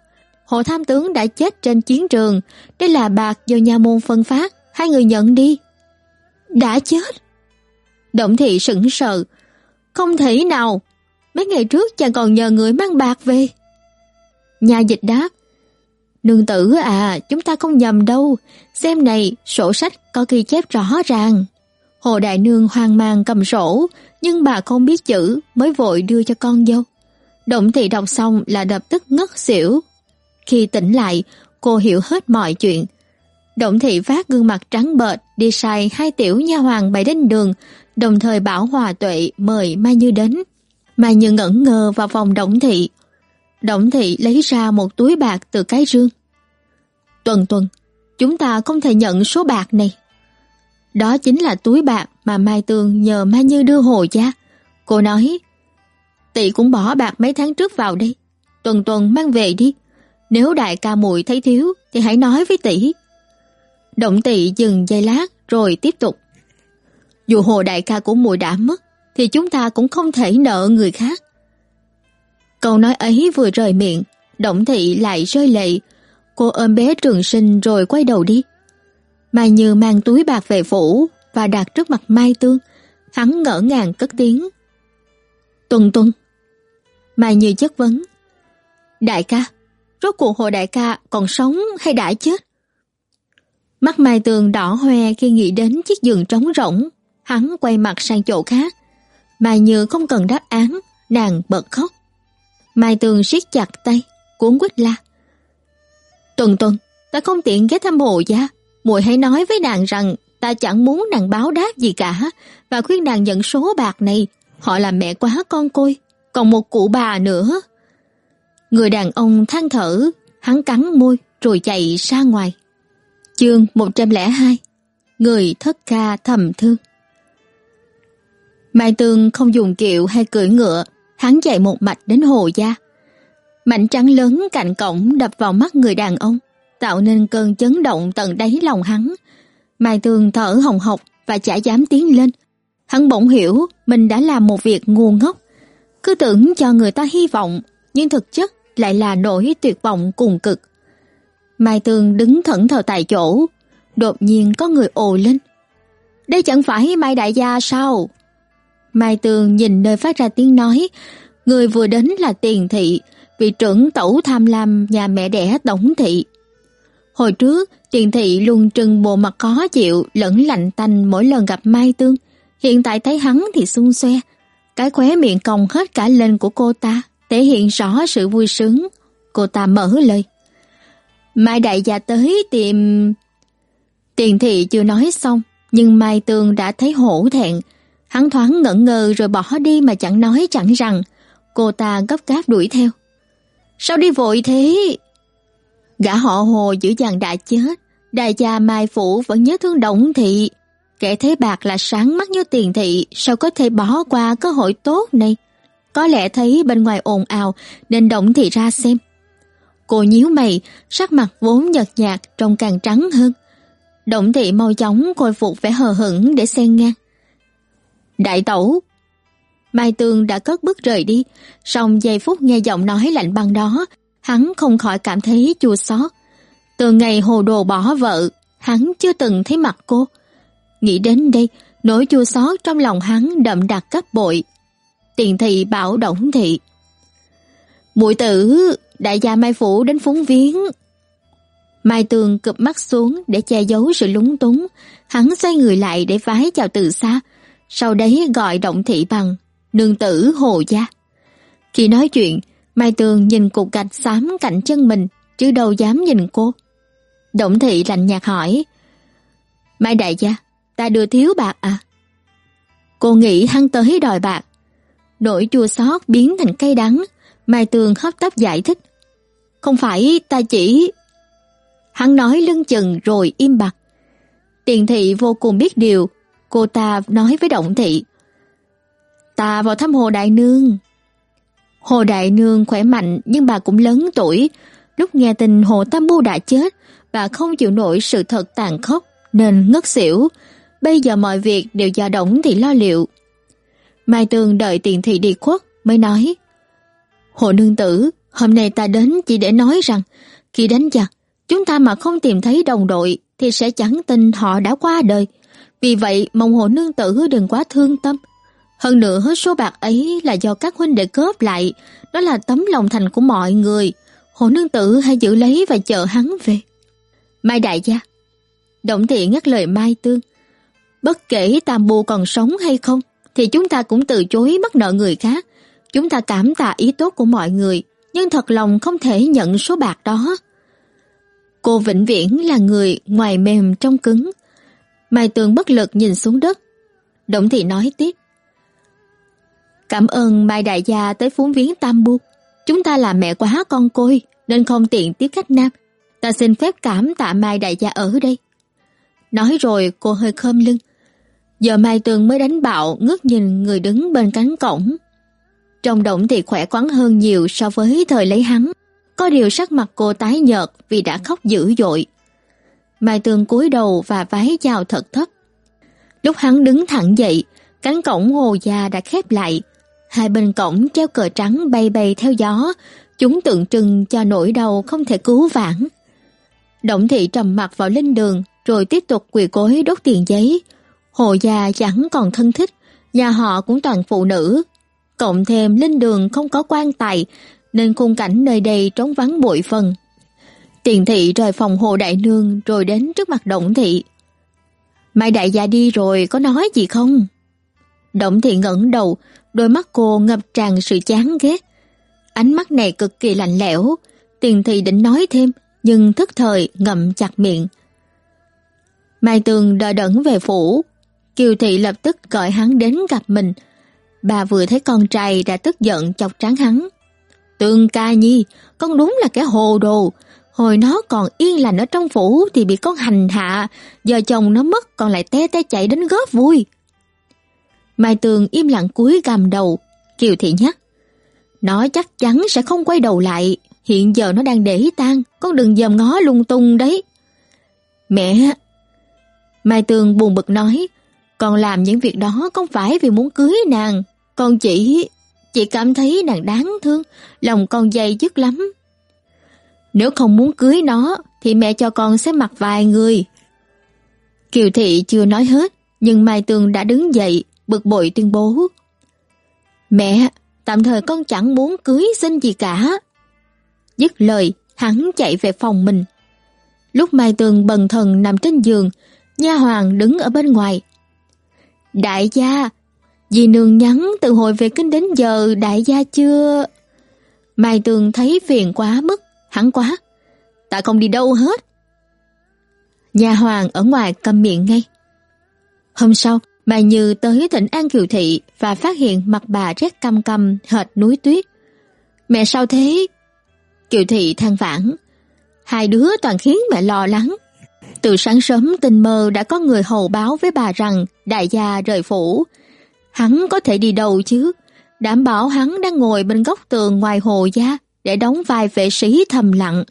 S1: Hồ Tham Tướng đã chết trên chiến trường. Đây là bạc do nhà môn phân phát. Hai người nhận đi. Đã chết? Động thị sững sờ. Không thể nào. Mấy ngày trước chàng còn nhờ người mang bạc về. Nhà dịch đáp. Nương tử à, chúng ta không nhầm đâu. Xem này, sổ sách có ghi chép rõ ràng. Hồ Đại Nương hoang mang cầm sổ, nhưng bà không biết chữ mới vội đưa cho con dâu. Động thị đọc xong là đập tức ngất xỉu. Khi tỉnh lại, cô hiểu hết mọi chuyện. Động thị phát gương mặt trắng bệch đi sai hai tiểu nha hoàng bày đến đường, đồng thời bảo Hòa Tuệ mời Mai Như đến. Mai Như ngẩn ngơ vào phòng Động thị. Động thị lấy ra một túi bạc từ cái rương. Tuần tuần, chúng ta không thể nhận số bạc này. Đó chính là túi bạc mà Mai Tường nhờ Mai Như đưa hồ ra. Cô nói, tỷ cũng bỏ bạc mấy tháng trước vào đây. Tuần tuần mang về đi. Nếu đại ca muội thấy thiếu thì hãy nói với tỷ. Động tỷ dừng giây lát rồi tiếp tục. Dù hồ đại ca của muội đã mất thì chúng ta cũng không thể nợ người khác. Câu nói ấy vừa rời miệng, Động thị lại rơi lệ. Cô ôm bé trường sinh rồi quay đầu đi. Mai Như mang túi bạc về phủ và đặt trước mặt Mai Tương. Hắn ngỡ ngàng cất tiếng. Tuần tuần. Mai Như chất vấn. Đại ca, rốt cuộc hồ đại ca còn sống hay đã chết? Mắt Mai Tường đỏ hoe khi nghĩ đến chiếc giường trống rỗng. Hắn quay mặt sang chỗ khác. Mai Như không cần đáp án, nàng bật khóc. Mai Tường siết chặt tay, cuốn quýt la. Tuần tuần, ta không tiện ghé thăm hồ gia muội hãy nói với nàng rằng ta chẳng muốn nàng báo đáp gì cả và khuyên nàng nhận số bạc này. Họ là mẹ quá con côi, còn một cụ bà nữa. Người đàn ông than thở, hắn cắn môi rồi chạy ra ngoài. Chương 102 Người thất ca thầm thương Mai Tương không dùng kiệu hay cưỡi ngựa, hắn chạy một mạch đến hồ gia. Mảnh trắng lớn cạnh cổng đập vào mắt người đàn ông tạo nên cơn chấn động tận đáy lòng hắn. Mai Tường thở hồng hộc và chả dám tiến lên. Hắn bỗng hiểu mình đã làm một việc ngu ngốc. Cứ tưởng cho người ta hy vọng, nhưng thực chất lại là nỗi tuyệt vọng cùng cực. Mai Tường đứng thẫn thờ tại chỗ, đột nhiên có người ồ lên. Đây chẳng phải Mai Đại Gia sao? Mai Tường nhìn nơi phát ra tiếng nói, người vừa đến là Tiền Thị, vị trưởng tẩu tham lam nhà mẹ đẻ Tổng Thị. Hồi trước, Tiền Thị luôn trừng bộ mặt khó chịu lẫn lạnh tanh mỗi lần gặp Mai Tương. Hiện tại thấy hắn thì xung xoe. Cái khóe miệng cong hết cả lên của cô ta, thể hiện rõ sự vui sướng. Cô ta mở lời. Mai đại gia tới tìm... Tiền Thị chưa nói xong, nhưng Mai Tương đã thấy hổ thẹn. Hắn thoáng ngẩn ngơ rồi bỏ đi mà chẳng nói chẳng rằng. Cô ta gấp gáp đuổi theo. Sao đi vội thế? Gã họ hồ dữ dàng đã chết, đại gia Mai Phủ vẫn nhớ thương Động Thị. Kẻ thế bạc là sáng mắt như tiền thị, sao có thể bỏ qua cơ hội tốt này? Có lẽ thấy bên ngoài ồn ào nên Động Thị ra xem. Cô nhíu mày, sắc mặt vốn nhợt nhạt trông càng trắng hơn. Động Thị mau chóng khôi phục vẻ hờ hững để xen ngang. Đại tẩu, Mai Tường đã cất bước rời đi, song giây phút nghe giọng nói lạnh băng đó, hắn không khỏi cảm thấy chua xót. Từ ngày hồ đồ bỏ vợ, hắn chưa từng thấy mặt cô. Nghĩ đến đây, nỗi chua xót trong lòng hắn đậm đặc gấp bội. Tiền thị bảo động thị. Muội tử, đại gia Mai Phủ đến phúng viếng. Mai Tường cụp mắt xuống để che giấu sự lúng túng, hắn xoay người lại để vái chào từ xa, sau đấy gọi động thị bằng nương tử Hồ Gia. Khi nói chuyện, Mai Tường nhìn cục gạch xám cạnh chân mình, chứ đâu dám nhìn cô. Động thị lạnh nhạt hỏi, Mai đại gia, ta đưa thiếu bạc à? Cô nghĩ hắn tới đòi bạc. Nỗi chua xót biến thành cay đắng, Mai Tường hấp tấp giải thích. Không phải ta chỉ... Hắn nói lưng chừng rồi im bặt. Tiền thị vô cùng biết điều, cô ta nói với động thị. Ta vào thăm Hồ Đại Nương. Hồ Đại Nương khỏe mạnh nhưng bà cũng lớn tuổi. Lúc nghe tin Hồ Tam Bu đã chết, bà không chịu nổi sự thật tàn khốc nên ngất xỉu. Bây giờ mọi việc đều do Động Thị lo liệu. Mai Tường đợi tiền thị đi khuất mới nói Hồ Nương Tử, hôm nay ta đến chỉ để nói rằng khi đánh giặc, chúng ta mà không tìm thấy đồng đội thì sẽ chẳng tin họ đã qua đời. Vì vậy mong Hồ Nương Tử đừng quá thương tâm. Hơn nữa số bạc ấy là do các huynh đệ cướp lại, đó là tấm lòng thành của mọi người. Hồ nương tử hãy giữ lấy và chờ hắn về. Mai đại gia Động thị ngắt lời Mai Tương. Bất kể Tam Bù còn sống hay không, thì chúng ta cũng từ chối mắc nợ người khác. Chúng ta cảm tạ ý tốt của mọi người, nhưng thật lòng không thể nhận số bạc đó. Cô vĩnh viễn là người ngoài mềm trong cứng. Mai tường bất lực nhìn xuống đất. Động thị nói tiếp. Cảm ơn Mai Đại Gia tới phúng viếng Tam Bu. Chúng ta là mẹ quá con côi, nên không tiện tiếp khách nam. Ta xin phép cảm tạ Mai Đại Gia ở đây. Nói rồi cô hơi khom lưng. Giờ Mai Tường mới đánh bạo ngước nhìn người đứng bên cánh cổng. Trong động thì khỏe khoắn hơn nhiều so với thời lấy hắn. Có điều sắc mặt cô tái nhợt vì đã khóc dữ dội. Mai Tường cúi đầu và vái chào thật thất. Lúc hắn đứng thẳng dậy, cánh cổng hồ già đã khép lại, Hai bên cổng treo cờ trắng bay bay theo gió, chúng tượng trưng cho nỗi đau không thể cứu vãn. Động thị trầm mặt vào linh đường, rồi tiếp tục quỳ cối đốt tiền giấy. Hồ già chẳng còn thân thích, nhà họ cũng toàn phụ nữ. Cộng thêm linh đường không có quan tài, nên khung cảnh nơi đây trống vắng bụi phần. Tiền thị rời phòng hồ đại nương rồi đến trước mặt động thị. Mai đại gia đi rồi có nói gì không? Động thị ngẩng đầu, đôi mắt cô ngập tràn sự chán ghét. Ánh mắt này cực kỳ lạnh lẽo, tiền thị định nói thêm, nhưng thức thời ngậm chặt miệng. Mai Tường đợi đẫn về phủ, Kiều Thị lập tức gọi hắn đến gặp mình. Bà vừa thấy con trai đã tức giận chọc trán hắn. Tường ca nhi, con đúng là kẻ hồ đồ. Hồi nó còn yên lành ở trong phủ thì bị con hành hạ, giờ chồng nó mất còn lại té té chạy đến góp vui. Mai Tường im lặng cúi gầm đầu, Kiều Thị nhắc. Nó chắc chắn sẽ không quay đầu lại, hiện giờ nó đang để tang, con đừng dòm ngó lung tung đấy. Mẹ! Mai Tường buồn bực nói, con làm những việc đó không phải vì muốn cưới nàng, con chỉ... chỉ cảm thấy nàng đáng thương, lòng con dày dứt lắm. Nếu không muốn cưới nó, thì mẹ cho con sẽ mặc vài người. Kiều Thị chưa nói hết, nhưng Mai Tường đã đứng dậy, bực bội tuyên bố. Mẹ, tạm thời con chẳng muốn cưới xin gì cả. Dứt lời, hắn chạy về phòng mình. Lúc Mai Tường bần thần nằm trên giường, nha hoàng đứng ở bên ngoài. Đại gia, dì nương nhắn từ hồi về kinh đến giờ đại gia chưa... Mai Tường thấy phiền quá mức, hắn quá. Ta không đi đâu hết. Nhà hoàng ở ngoài cầm miệng ngay. Hôm sau, Bà Như tới tỉnh An Kiều Thị và phát hiện mặt bà rét căm căm hệt núi tuyết. Mẹ sao thế? Kiều Thị than vãn. Hai đứa toàn khiến mẹ lo lắng. Từ sáng sớm tình mơ đã có người hầu báo với bà rằng đại gia rời phủ. Hắn có thể đi đâu chứ? Đảm bảo hắn đang ngồi bên góc tường ngoài hồ gia để đóng vai vệ sĩ thầm lặng.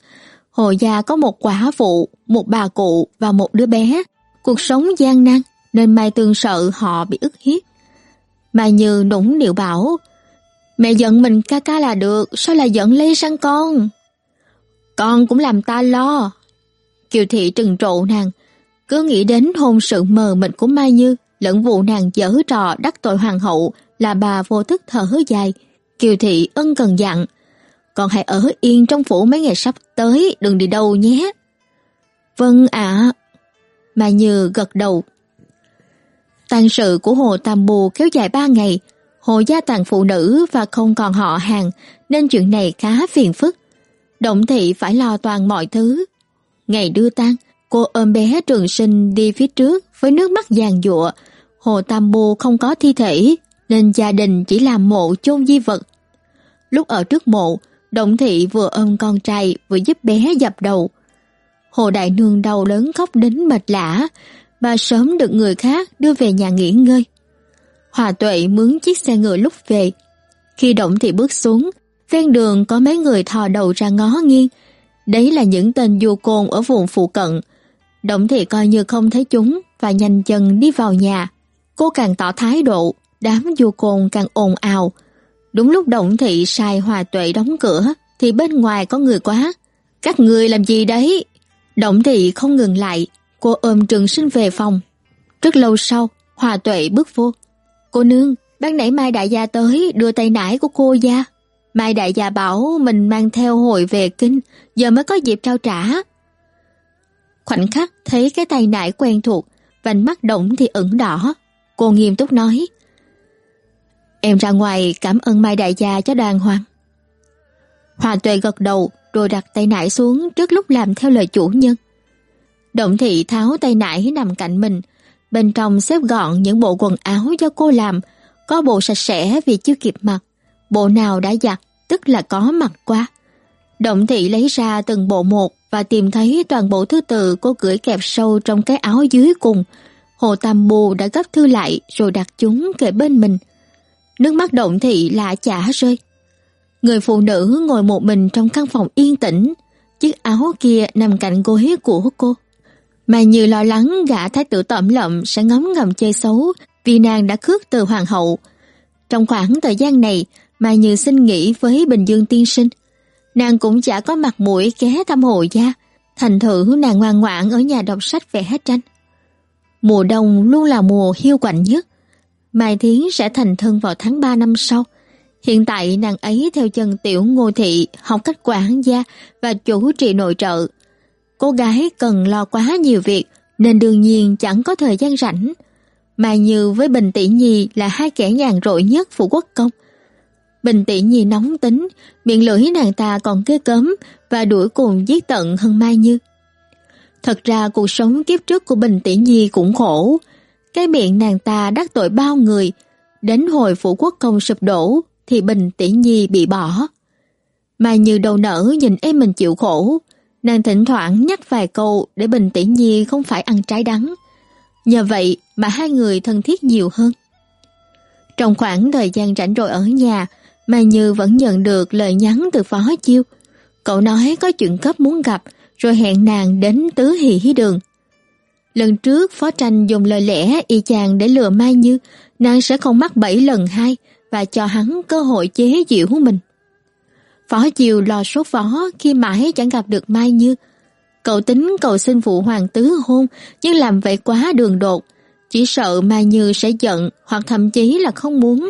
S1: Hồ gia có một quả phụ, một bà cụ và một đứa bé. Cuộc sống gian nan nên Mai Tương sợ họ bị ức hiếp. Mai Như nũng điệu bảo, mẹ giận mình ca ca là được, sao lại giận Lê sang con? Con cũng làm ta lo. Kiều Thị trừng trụ nàng, cứ nghĩ đến hôn sự mờ mịt của Mai Như, lẫn vụ nàng dở trò đắc tội hoàng hậu là bà vô thức thở dài. Kiều Thị ân cần dặn, con hãy ở yên trong phủ mấy ngày sắp tới, đừng đi đâu nhé. Vâng ạ. Mà Như gật đầu Tang sự của Hồ Tam Bù kéo dài ba ngày, Hồ gia tàn phụ nữ và không còn họ hàng, nên chuyện này khá phiền phức. Động thị phải lo toàn mọi thứ. Ngày đưa tang, cô ôm bé trường sinh đi phía trước với nước mắt giàn giụa. Hồ Tam Bù không có thi thể, nên gia đình chỉ làm mộ chôn di vật. Lúc ở trước mộ, Động thị vừa ôm con trai vừa giúp bé dập đầu. Hồ Đại Nương đau lớn khóc đến mệt lã, bà sớm được người khác đưa về nhà nghỉ ngơi. Hòa Tuệ mướn chiếc xe ngựa lúc về. Khi Động Thị bước xuống, ven đường có mấy người thò đầu ra ngó nghiêng. Đấy là những tên du côn ở vùng phụ cận. Động Thị coi như không thấy chúng và nhanh chân đi vào nhà. Cô càng tỏ thái độ, đám du côn càng ồn ào. Đúng lúc Động Thị sai Hòa Tuệ đóng cửa, thì bên ngoài có người quá. Các người làm gì đấy? Động Thị không ngừng lại, Cô ôm Trường Sinh về phòng. Rất lâu sau, Hòa Tuệ bước vô. Cô nương, ban nãy Mai Đại Gia tới đưa tay nải của cô ra. Mai Đại Gia bảo mình mang theo hồi về kinh, giờ mới có dịp trao trả. Khoảnh khắc thấy cái tay nải quen thuộc, vành mắt động thì ửng đỏ. Cô nghiêm túc nói. Em ra ngoài cảm ơn Mai Đại Gia cho đàng hoàng. Hòa Tuệ gật đầu rồi đặt tay nải xuống trước lúc làm theo lời chủ nhân. Động thị tháo tay nải nằm cạnh mình, bên trong xếp gọn những bộ quần áo do cô làm, có bộ sạch sẽ vì chưa kịp mặc, bộ nào đã giặt, tức là có mặc qua. Động thị lấy ra từng bộ một và tìm thấy toàn bộ thư từ cô gửi kẹp sâu trong cái áo dưới cùng. Hồ Tam Bù đã gấp thư lại rồi đặt chúng kề bên mình. Nước mắt động thị lạ chả rơi. Người phụ nữ ngồi một mình trong căn phòng yên tĩnh, chiếc áo kia nằm cạnh gối của cô. Mà như lo lắng gã thái tử tẩm lậm sẽ ngấm ngầm chơi xấu vì nàng đã khước từ hoàng hậu. Trong khoảng thời gian này, Mai Như xin nghỉ với Bình Dương tiên sinh. Nàng cũng chả có mặt mũi ghé thăm hộ gia, thành thử nàng ngoan ngoãn ở nhà đọc sách vẽ tranh. Mùa đông luôn là mùa hiu quạnh nhất. Mai Thiến sẽ thành thân vào tháng 3 năm sau. Hiện tại nàng ấy theo chân tiểu ngô thị học cách quản gia và chủ trì nội trợ. Cô gái cần lo quá nhiều việc nên đương nhiên chẳng có thời gian rảnh. Mà Như với Bình Tỷ Nhi là hai kẻ nhàn rỗi nhất phủ quốc công. Bình Tỷ Nhi nóng tính, miệng lưỡi nàng ta còn ghê cấm và đuổi cùng giết tận hơn Mai Như. Thật ra cuộc sống kiếp trước của Bình Tỷ Nhi cũng khổ. Cái miệng nàng ta đắc tội bao người, đến hồi phủ quốc công sụp đổ thì Bình Tỷ Nhi bị bỏ. mà Như đầu nở nhìn em mình chịu khổ, Nàng thỉnh thoảng nhắc vài câu để Bình Tỷ Nhi không phải ăn trái đắng. Nhờ vậy mà hai người thân thiết nhiều hơn. Trong khoảng thời gian rảnh rỗi ở nhà, Mai Như vẫn nhận được lời nhắn từ Phó Chiêu. Cậu nói có chuyện cấp muốn gặp, rồi hẹn nàng đến tứ hỷ đường. Lần trước Phó Tranh dùng lời lẽ y chang để lừa Mai Như, nàng sẽ không mắc bẫy lần hai và cho hắn cơ hội chế giễu mình. Phó Chiều lo sốt vó khi mãi chẳng gặp được Mai Như. Cậu tính cầu xin phụ hoàng tứ hôn, nhưng làm vậy quá đường đột. Chỉ sợ Mai Như sẽ giận hoặc thậm chí là không muốn.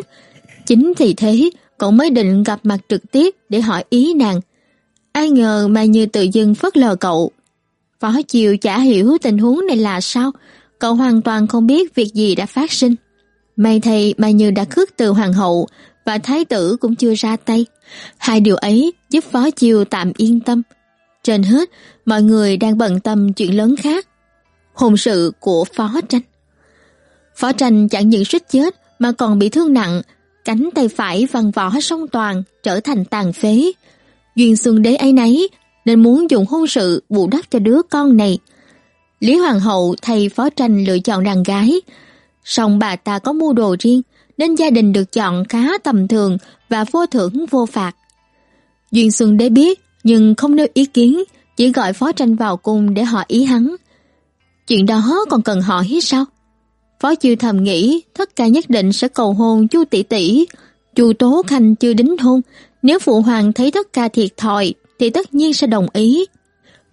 S1: Chính thì thế, cậu mới định gặp mặt trực tiếp để hỏi ý nàng. Ai ngờ Mai Như tự dưng phớt lờ cậu. Phó Chiều chả hiểu tình huống này là sao, cậu hoàn toàn không biết việc gì đã phát sinh. May thầy mà Như đã khước từ hoàng hậu, và thái tử cũng chưa ra tay. Hai điều ấy giúp Phó Chiều tạm yên tâm. Trên hết, mọi người đang bận tâm chuyện lớn khác. Hôn sự của Phó Tranh. Phó Tranh chẳng những suýt chết mà còn bị thương nặng, cánh tay phải văng vỏ song toàn trở thành tàn phế. Duyên Xuân Đế ấy nấy nên muốn dùng hôn sự bù đắp cho đứa con này. Lý Hoàng hậu thay Phó Tranh lựa chọn đàn gái, song bà ta có mua đồ riêng nên gia đình được chọn khá tầm thường và vô thưởng vô phạt. Duyên Xuân Đế biết nhưng không nêu ý kiến, chỉ gọi Phó Tranh vào cung để hỏi ý hắn. Chuyện đó còn cần hỏi sao? Phó Chiêu thầm nghĩ thất ca nhất định sẽ cầu hôn Chu tỷ tỷ, Chu Tố Khanh chưa đính hôn, nếu phụ hoàng thấy thất ca thiệt thòi thì tất nhiên sẽ đồng ý.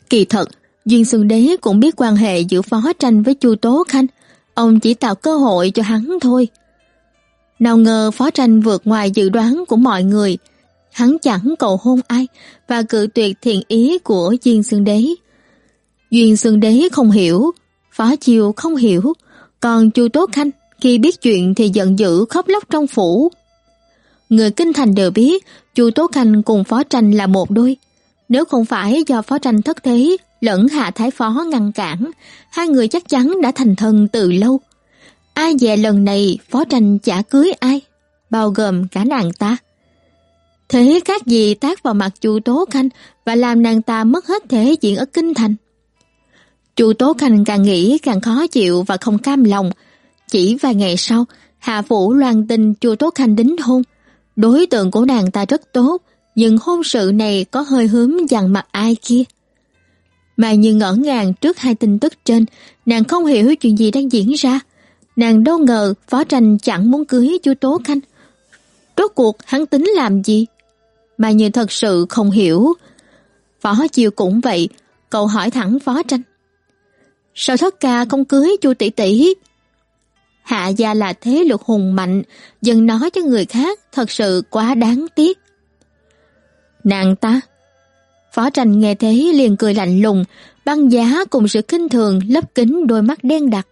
S1: Kỳ thật, Duyên Xuân Đế cũng biết quan hệ giữa Phó Tranh với Chu Tố Khanh, ông chỉ tạo cơ hội cho hắn thôi. Nào ngờ Phó Tranh vượt ngoài dự đoán của mọi người, hắn chẳng cầu hôn ai và cự tuyệt thiện ý của Duyên Xuân Đế. Duyên Xuân Đế không hiểu, Phó Chiêu không hiểu, còn Chu Tố Khanh khi biết chuyện thì giận dữ khóc lóc trong phủ. Người kinh thành đều biết Chu Tố Khanh cùng Phó Tranh là một đôi. Nếu không phải do Phó Tranh thất thế lẫn Hạ Thái Phó ngăn cản, hai người chắc chắn đã thành thân từ lâu. Ai dè lần này Phó Tranh chả cưới ai, bao gồm cả nàng ta. Thế các gì tác vào mặt Chu Tố Khanh và làm nàng ta mất hết thể diện ở kinh thành. Chu Tố Khanh càng nghĩ càng khó chịu và không cam lòng. Chỉ vài ngày sau, Hạ Phủ loan tin Chu Tố Khanh đính hôn. Đối tượng của nàng ta rất tốt, nhưng hôn sự này có hơi hướng dằn mặt ai kia. Mà như ngỡ ngàng trước hai tin tức trên, nàng không hiểu chuyện gì đang diễn ra. Nàng đâu ngờ Phó Tranh chẳng muốn cưới Chu Tố Khanh. Rốt cuộc hắn tính làm gì? Mà như thật sự không hiểu. Phó chiều cũng vậy, cậu hỏi thẳng Phó Tranh. Sao thất ca không cưới Chu tỷ tỷ? Hạ gia là thế lực hùng mạnh, dần nói cho người khác thật sự quá đáng tiếc. Nàng ta Phó tranh nghe thế liền cười lạnh lùng, băng giá cùng sự kinh thường lấp kính đôi mắt đen đặc.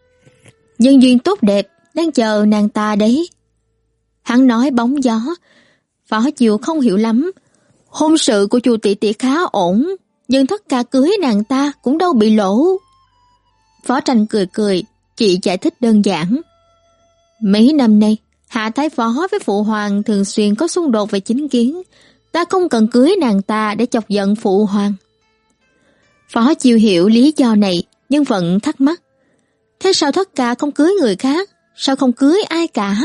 S1: Nhân duyên tốt đẹp, đang chờ nàng ta đấy. Hắn nói bóng gió, Phó Chiều không hiểu lắm. Hôn sự của chùa tỷ tỷ khá ổn, nhưng thất ca cưới nàng ta cũng đâu bị lỗ. Phó tranh cười cười, chị giải thích đơn giản. Mấy năm nay, Hạ Thái Phó với Phụ Hoàng thường xuyên có xung đột về chính kiến, ta không cần cưới nàng ta để chọc giận Phụ Hoàng. Phó chiêu hiểu lý do này, nhưng vẫn thắc mắc. Thế sao thất ca không cưới người khác? Sao không cưới ai cả?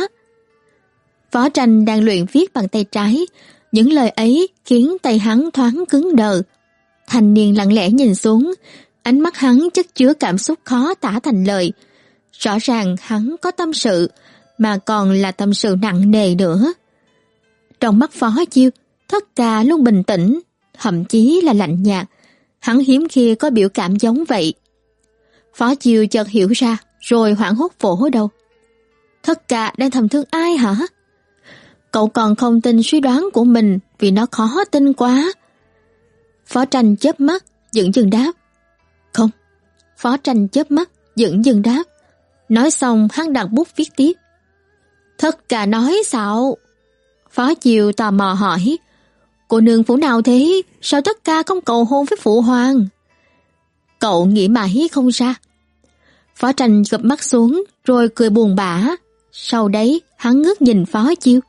S1: Phó tranh đang luyện viết bằng tay trái, những lời ấy khiến tay hắn thoáng cứng đờ. Thành niên lặng lẽ nhìn xuống, ánh mắt hắn chất chứa cảm xúc khó tả thành lời. Rõ ràng hắn có tâm sự, mà còn là tâm sự nặng nề nữa. Trong mắt phó chiêu, thất ca luôn bình tĩnh, thậm chí là lạnh nhạt. Hắn hiếm khi có biểu cảm giống vậy. Phó chiêu chợt hiểu ra, rồi hoảng hốt vỗ đầu. Thất ca đang thầm thương ai hả? Cậu còn không tin suy đoán của mình vì nó khó tin quá. Phó tranh chớp mắt, dựng dừng đáp. Không. Phó tranh chớp mắt, dựng dừng đáp. Nói xong hắn đặt bút viết tiếp. Thất cả nói xạo. Phó Chiều tò mò hỏi, cô nương phủ nào thế, sao tất ca không cầu hôn với phụ hoàng? Cậu nghĩ mãi không ra. Phó tranh gập mắt xuống, rồi cười buồn bã. Sau đấy, hắn ngước nhìn Phó Chiêu.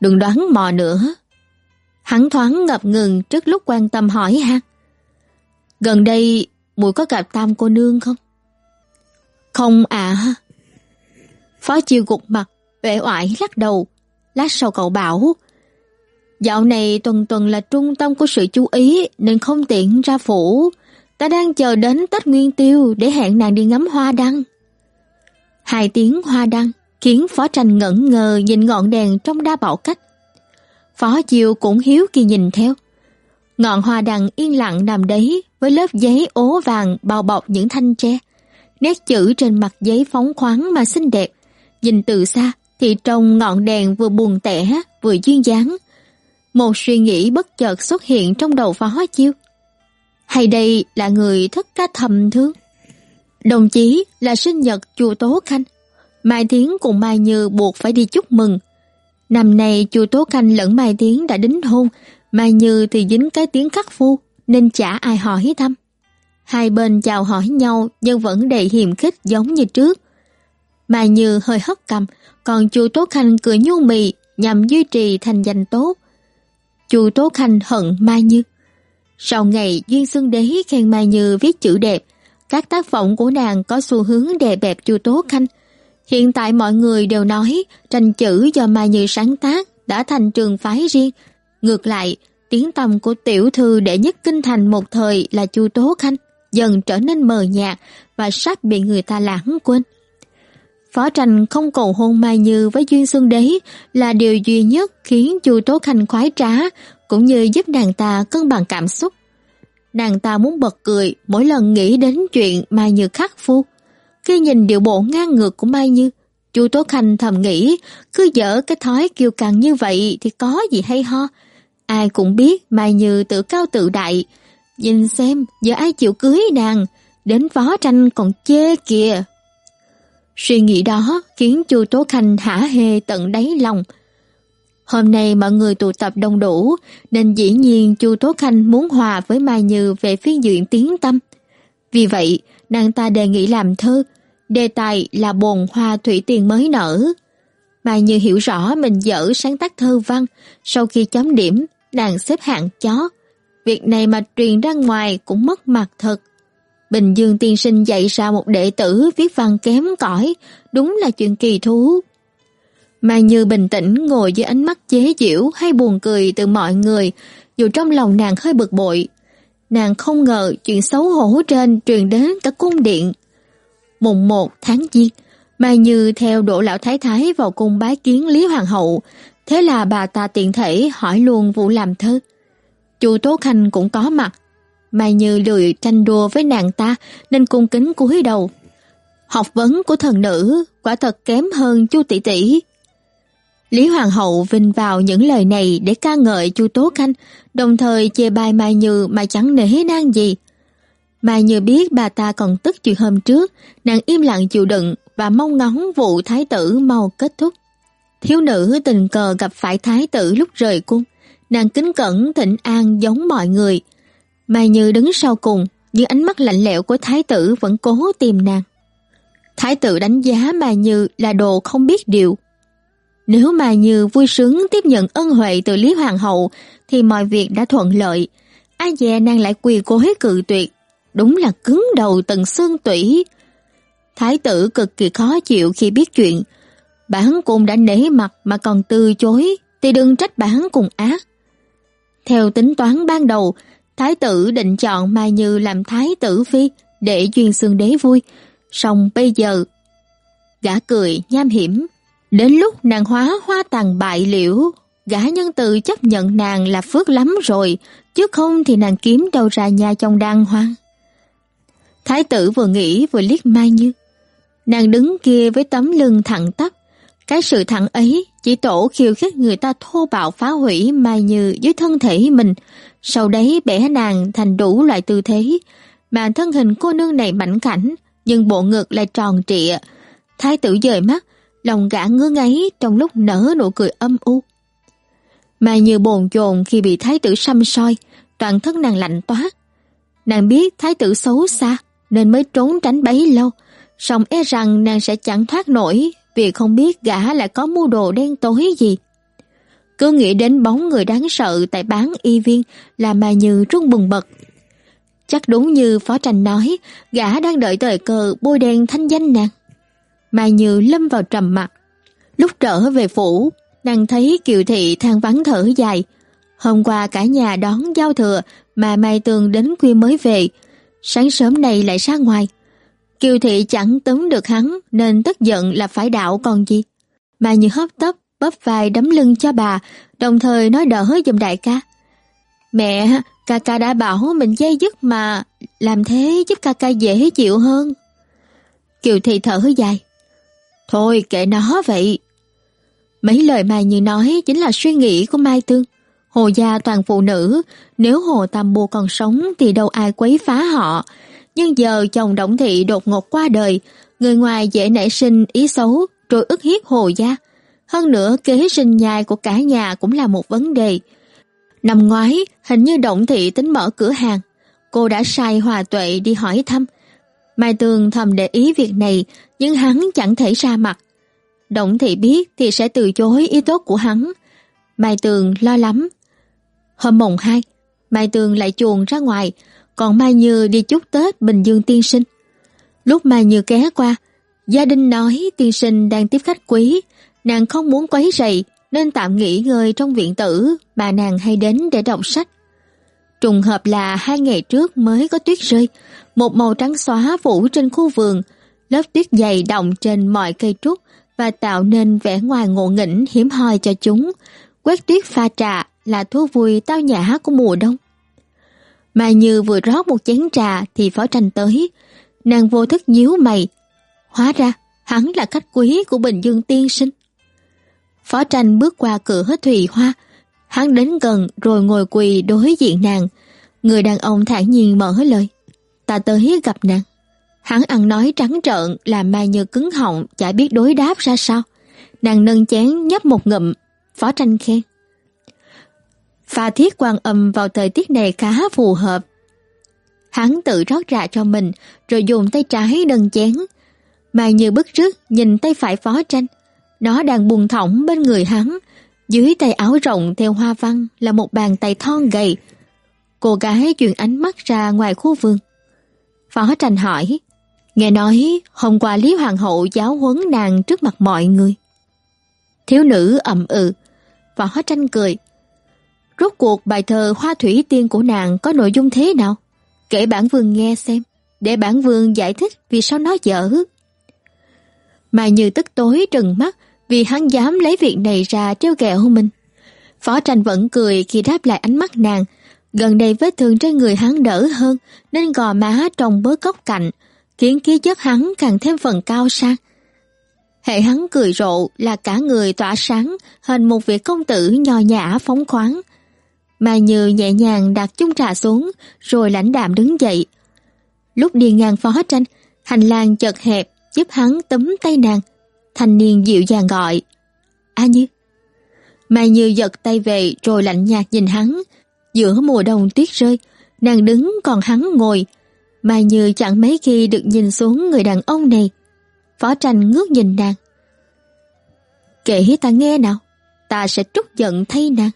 S1: Đừng đoán mò nữa. Hắn thoáng ngập ngừng trước lúc quan tâm hỏi ha. Gần đây, muội có gặp tam cô nương không? Không à. Phó chiêu gục mặt, uể oải lắc đầu. Lát sau cậu bảo, Dạo này tuần tuần là trung tâm của sự chú ý, nên không tiện ra phủ. Ta đang chờ đến Tết Nguyên Tiêu để hẹn nàng đi ngắm hoa đăng. Hai tiếng hoa đăng khiến Phó Tranh ngẩn ngờ nhìn ngọn đèn trong đa bảo cách. Phó Chiêu cũng hiếu kỳ nhìn theo. Ngọn hoa đăng yên lặng nằm đấy với lớp giấy ố vàng bao bọc những thanh tre. Nét chữ trên mặt giấy phóng khoáng mà xinh đẹp. Nhìn từ xa thì trông ngọn đèn vừa buồn tẻ, vừa duyên dáng. Một suy nghĩ bất chợt xuất hiện trong đầu phó chiêu. Hay đây là người thất ca thầm thương? Đồng chí là sinh nhật chùa Tố Khanh. Mai Tiến cùng Mai Như buộc phải đi chúc mừng. Năm nay chùa Tố Khanh lẫn Mai Tiến đã đính hôn, Mai Như thì dính cái tiếng khắc phu nên chả ai hỏi thăm. Hai bên chào hỏi nhau nhưng vẫn đầy hiềm khích giống như trước. Mai Như hơi hất cầm, còn chùa Tố Khanh cười nhu mì nhằm duy trì thành danh tốt. Chu Tố Khanh hận Mai Như. Sau ngày Duyên Xuân Đế khen Mai Như viết chữ đẹp, các tác phẩm của nàng có xu hướng đè bẹp Chu Tố Khanh. Hiện tại mọi người đều nói tranh chữ do Mai Như sáng tác đã thành trường phái riêng. Ngược lại, tiếng tầm của tiểu thư đệ nhất kinh thành một thời là Chu Tố Khanh dần trở nên mờ nhạt và sắp bị người ta lãng quên. Phó Tranh không cầu hôn Mai Như với Duyên Xuân Đế là điều duy nhất khiến Chu Tố Khanh khoái trá, cũng như giúp nàng ta cân bằng cảm xúc. Nàng ta muốn bật cười mỗi lần nghĩ đến chuyện Mai Như khắc phu. Khi nhìn điệu bộ ngang ngược của Mai Như, Chu Tố Khanh thầm nghĩ, cứ dở cái thói kiêu căng như vậy thì có gì hay ho. Ai cũng biết Mai Như tự cao tự đại. Nhìn xem, giờ ai chịu cưới nàng, đến phó tranh còn chê kìa. Suy nghĩ đó khiến Chu Tố Khanh hả hê tận đáy lòng. Hôm nay mọi người tụ tập đông đủ, nên dĩ nhiên Chu Tố Khanh muốn hòa với Mai Như về phiên diện tiếng tâm. Vì vậy, nàng ta đề nghị làm thơ, đề tài là bồn hoa thủy tiền mới nở. Mai Như hiểu rõ mình dở sáng tác thơ văn, sau khi chấm điểm, nàng xếp hạng chó. Việc này mà truyền ra ngoài cũng mất mặt thật. Bình Dương tiên sinh dạy ra một đệ tử viết văn kém cỏi, đúng là chuyện kỳ thú. Mai Như bình tĩnh ngồi dưới ánh mắt chế giễu hay buồn cười từ mọi người, dù trong lòng nàng hơi bực bội. Nàng không ngờ chuyện xấu hổ trên truyền đến cả cung điện. Mùng 1 tháng Giêng, Mai Như theo Đỗ lão thái thái vào cung bái kiến Lý hoàng hậu, thế là bà ta tiện thể hỏi luôn vụ làm thơ. Chu Tố Khanh cũng có mặt, Mai Như lười tranh đua với nàng ta nên cung kính cúi đầu. Học vấn của thần nữ quả thật kém hơn Chu tỷ tỷ. Lý Hoàng hậu vinh vào những lời này để ca ngợi Chu Tố Khanh, đồng thời chê bai Mai Như mà chẳng nể nang gì. Mai Như biết bà ta còn tức chuyện hôm trước, nàng im lặng chịu đựng và mong ngóng vụ thái tử mau kết thúc. Thiếu nữ tình cờ gặp phải thái tử lúc rời cung, nàng kính cẩn thịnh an giống mọi người, Mai Như đứng sau cùng, nhưng ánh mắt lạnh lẽo của thái tử vẫn cố tìm nàng. Thái tử đánh giá Mai Như là đồ không biết điều. Nếu Mai Như vui sướng tiếp nhận ân huệ từ Lý Hoàng hậu thì mọi việc đã thuận lợi. Ai dè nàng lại quỳ gối cự tuyệt, đúng là cứng đầu tận xương tủy. Thái tử cực kỳ khó chịu khi biết chuyện, bản cung đã nể mặt mà còn từ chối thì đừng trách bản cùng ác. Theo tính toán ban đầu, Thái tử định chọn Mai Như làm thái tử phi để duyên xương đế vui, song bây giờ gã cười nham hiểm, đến lúc nàng hóa hoa tàn bại liễu, gã nhân từ chấp nhận nàng là phước lắm rồi, chứ không thì nàng kiếm đâu ra nhà trong đan hoang. Thái tử vừa nghĩ vừa liếc Mai Như. Nàng đứng kia với tấm lưng thẳng tắp, cái sự thẳng ấy chỉ tổ khiêu khích người ta thô bạo phá hủy Mai Như dưới thân thể mình, sau đấy bẻ nàng thành đủ loại tư thế, mà thân hình cô nương này mảnh khảnh, nhưng bộ ngực lại tròn trịa. Thái tử dời mắt, lòng gã ngứa ngáy trong lúc nở nụ cười âm u. Mà như bồn chồn khi bị thái tử xăm soi, toàn thân nàng lạnh toát. Nàng biết thái tử xấu xa nên mới trốn tránh bấy lâu, song e rằng nàng sẽ chẳng thoát nổi vì không biết gã lại có mưu đồ đen tối gì. Cứ nghĩ đến bóng người đáng sợ tại bán y viên là mà như rung bừng bật. Chắc đúng như Phó Tranh nói, gã đang đợi thời cơ bôi đen thanh danh nàng. Mà Như lâm vào trầm mặt. Lúc trở về phủ, nàng thấy Kiều Thị than vắng thở dài. Hôm qua cả nhà đón giao thừa mà Mai Tường đến khuya mới về. Sáng sớm này lại ra ngoài. Kiều Thị chẳng tấn được hắn nên tức giận là phải đạo còn gì. Mà Như hấp tấp bóp vai đấm lưng cho bà, đồng thời nói đỡ giùm đại ca. Mẹ, ca ca đã bảo mình dây dứt mà, làm thế giúp ca ca dễ chịu hơn. Kiều Thị thở dài. Thôi kệ nó vậy. Mấy lời Mai Như nói chính là suy nghĩ của Mai Tương. Hồ gia toàn phụ nữ, nếu Hồ Tam bồ còn sống thì đâu ai quấy phá họ. Nhưng giờ chồng Động Thị đột ngột qua đời, người ngoài dễ nảy sinh ý xấu rồi ức hiếp Hồ gia. Hơn nữa kế sinh nhai của cả nhà cũng là một vấn đề. Năm ngoái, hình như Động Thị tính mở cửa hàng. Cô đã sai Hòa Tuệ đi hỏi thăm. Mai Tường thầm để ý việc này, nhưng hắn chẳng thể ra mặt. Động Thị biết thì sẽ từ chối ý tốt của hắn. Mai Tường lo lắm. Hôm mùng hai, Mai Tường lại chuồn ra ngoài, còn Mai Như đi chúc Tết Bình Dương tiên sinh. Lúc Mai Như ké qua, gia đình nói tiên sinh đang tiếp khách quý, nàng không muốn quấy rầy nên tạm nghỉ ngơi trong viện tử mà nàng hay đến để đọc sách. Trùng hợp là hai ngày trước mới có tuyết rơi, một màu trắng xóa phủ trên khu vườn, lớp tuyết dày đọng trên mọi cây trúc và tạo nên vẻ ngoài ngộ nghĩnh hiếm hoi cho chúng. Quét tuyết pha trà là thú vui tao nhã của mùa đông. Mà như vừa rót một chén trà thì phó tranh tới, nàng vô thức nhíu mày. Hóa ra, hắn là khách quý của Bình Dương tiên sinh. Phó tranh bước qua cửa Thùy hoa, hắn đến gần rồi ngồi quỳ đối diện nàng. Người đàn ông thản nhiên mở lời. Ta tới gặp nàng. Hắn ăn nói trắng trợn làm Mai Như cứng họng chả biết đối đáp ra sao. Nàng nâng chén nhấp một ngụm, phó tranh khen. Pha thiết quan âm vào thời tiết này khá phù hợp. Hắn tự rót ra cho mình rồi dùng tay trái nâng chén. Mai Như bức rứt nhìn tay phải phó tranh. Nó đang buông thõng bên người hắn. Dưới tay áo rộng theo hoa văn là một bàn tay thon gầy. Cô gái chuyển ánh mắt ra ngoài khu vườn. Phó tranh hỏi. Nghe nói hôm qua Lý Hoàng hậu giáo huấn nàng trước mặt mọi người. Thiếu nữ ậm ừ, Phó tranh cười. Rốt cuộc bài thơ Hoa Thủy Tiên của nàng có nội dung thế nào? Kể bản vương nghe xem, để bản vương giải thích vì sao nó dở. Mà như tức tối trừng mắt vì hắn dám lấy việc này ra treo ghẹo mình. Phó tranh vẫn cười khi đáp lại ánh mắt nàng. Gần đây vết thương trên người hắn đỡ hơn nên gò má trông bớt góc cạnh, khiến khí chất hắn càng thêm phần cao sang. Hệ hắn cười rộ là cả người tỏa sáng, hình một vị công tử nho nhã phóng khoáng. Mà Như nhẹ nhàng đặt chung trà xuống, rồi lãnh đạm đứng dậy. Lúc đi ngang phó tranh, hành lang chật hẹp, giúp hắn tấm tay nàng. Thanh niên dịu dàng gọi. A Như. Mai Như giật tay về rồi lạnh nhạt nhìn hắn. Giữa mùa đông tuyết rơi, nàng đứng còn hắn ngồi, Mai Như chẳng mấy khi được nhìn xuống người đàn ông này. Phó tranh ngước nhìn nàng. Kể ta nghe nào, ta sẽ trút giận thay nàng.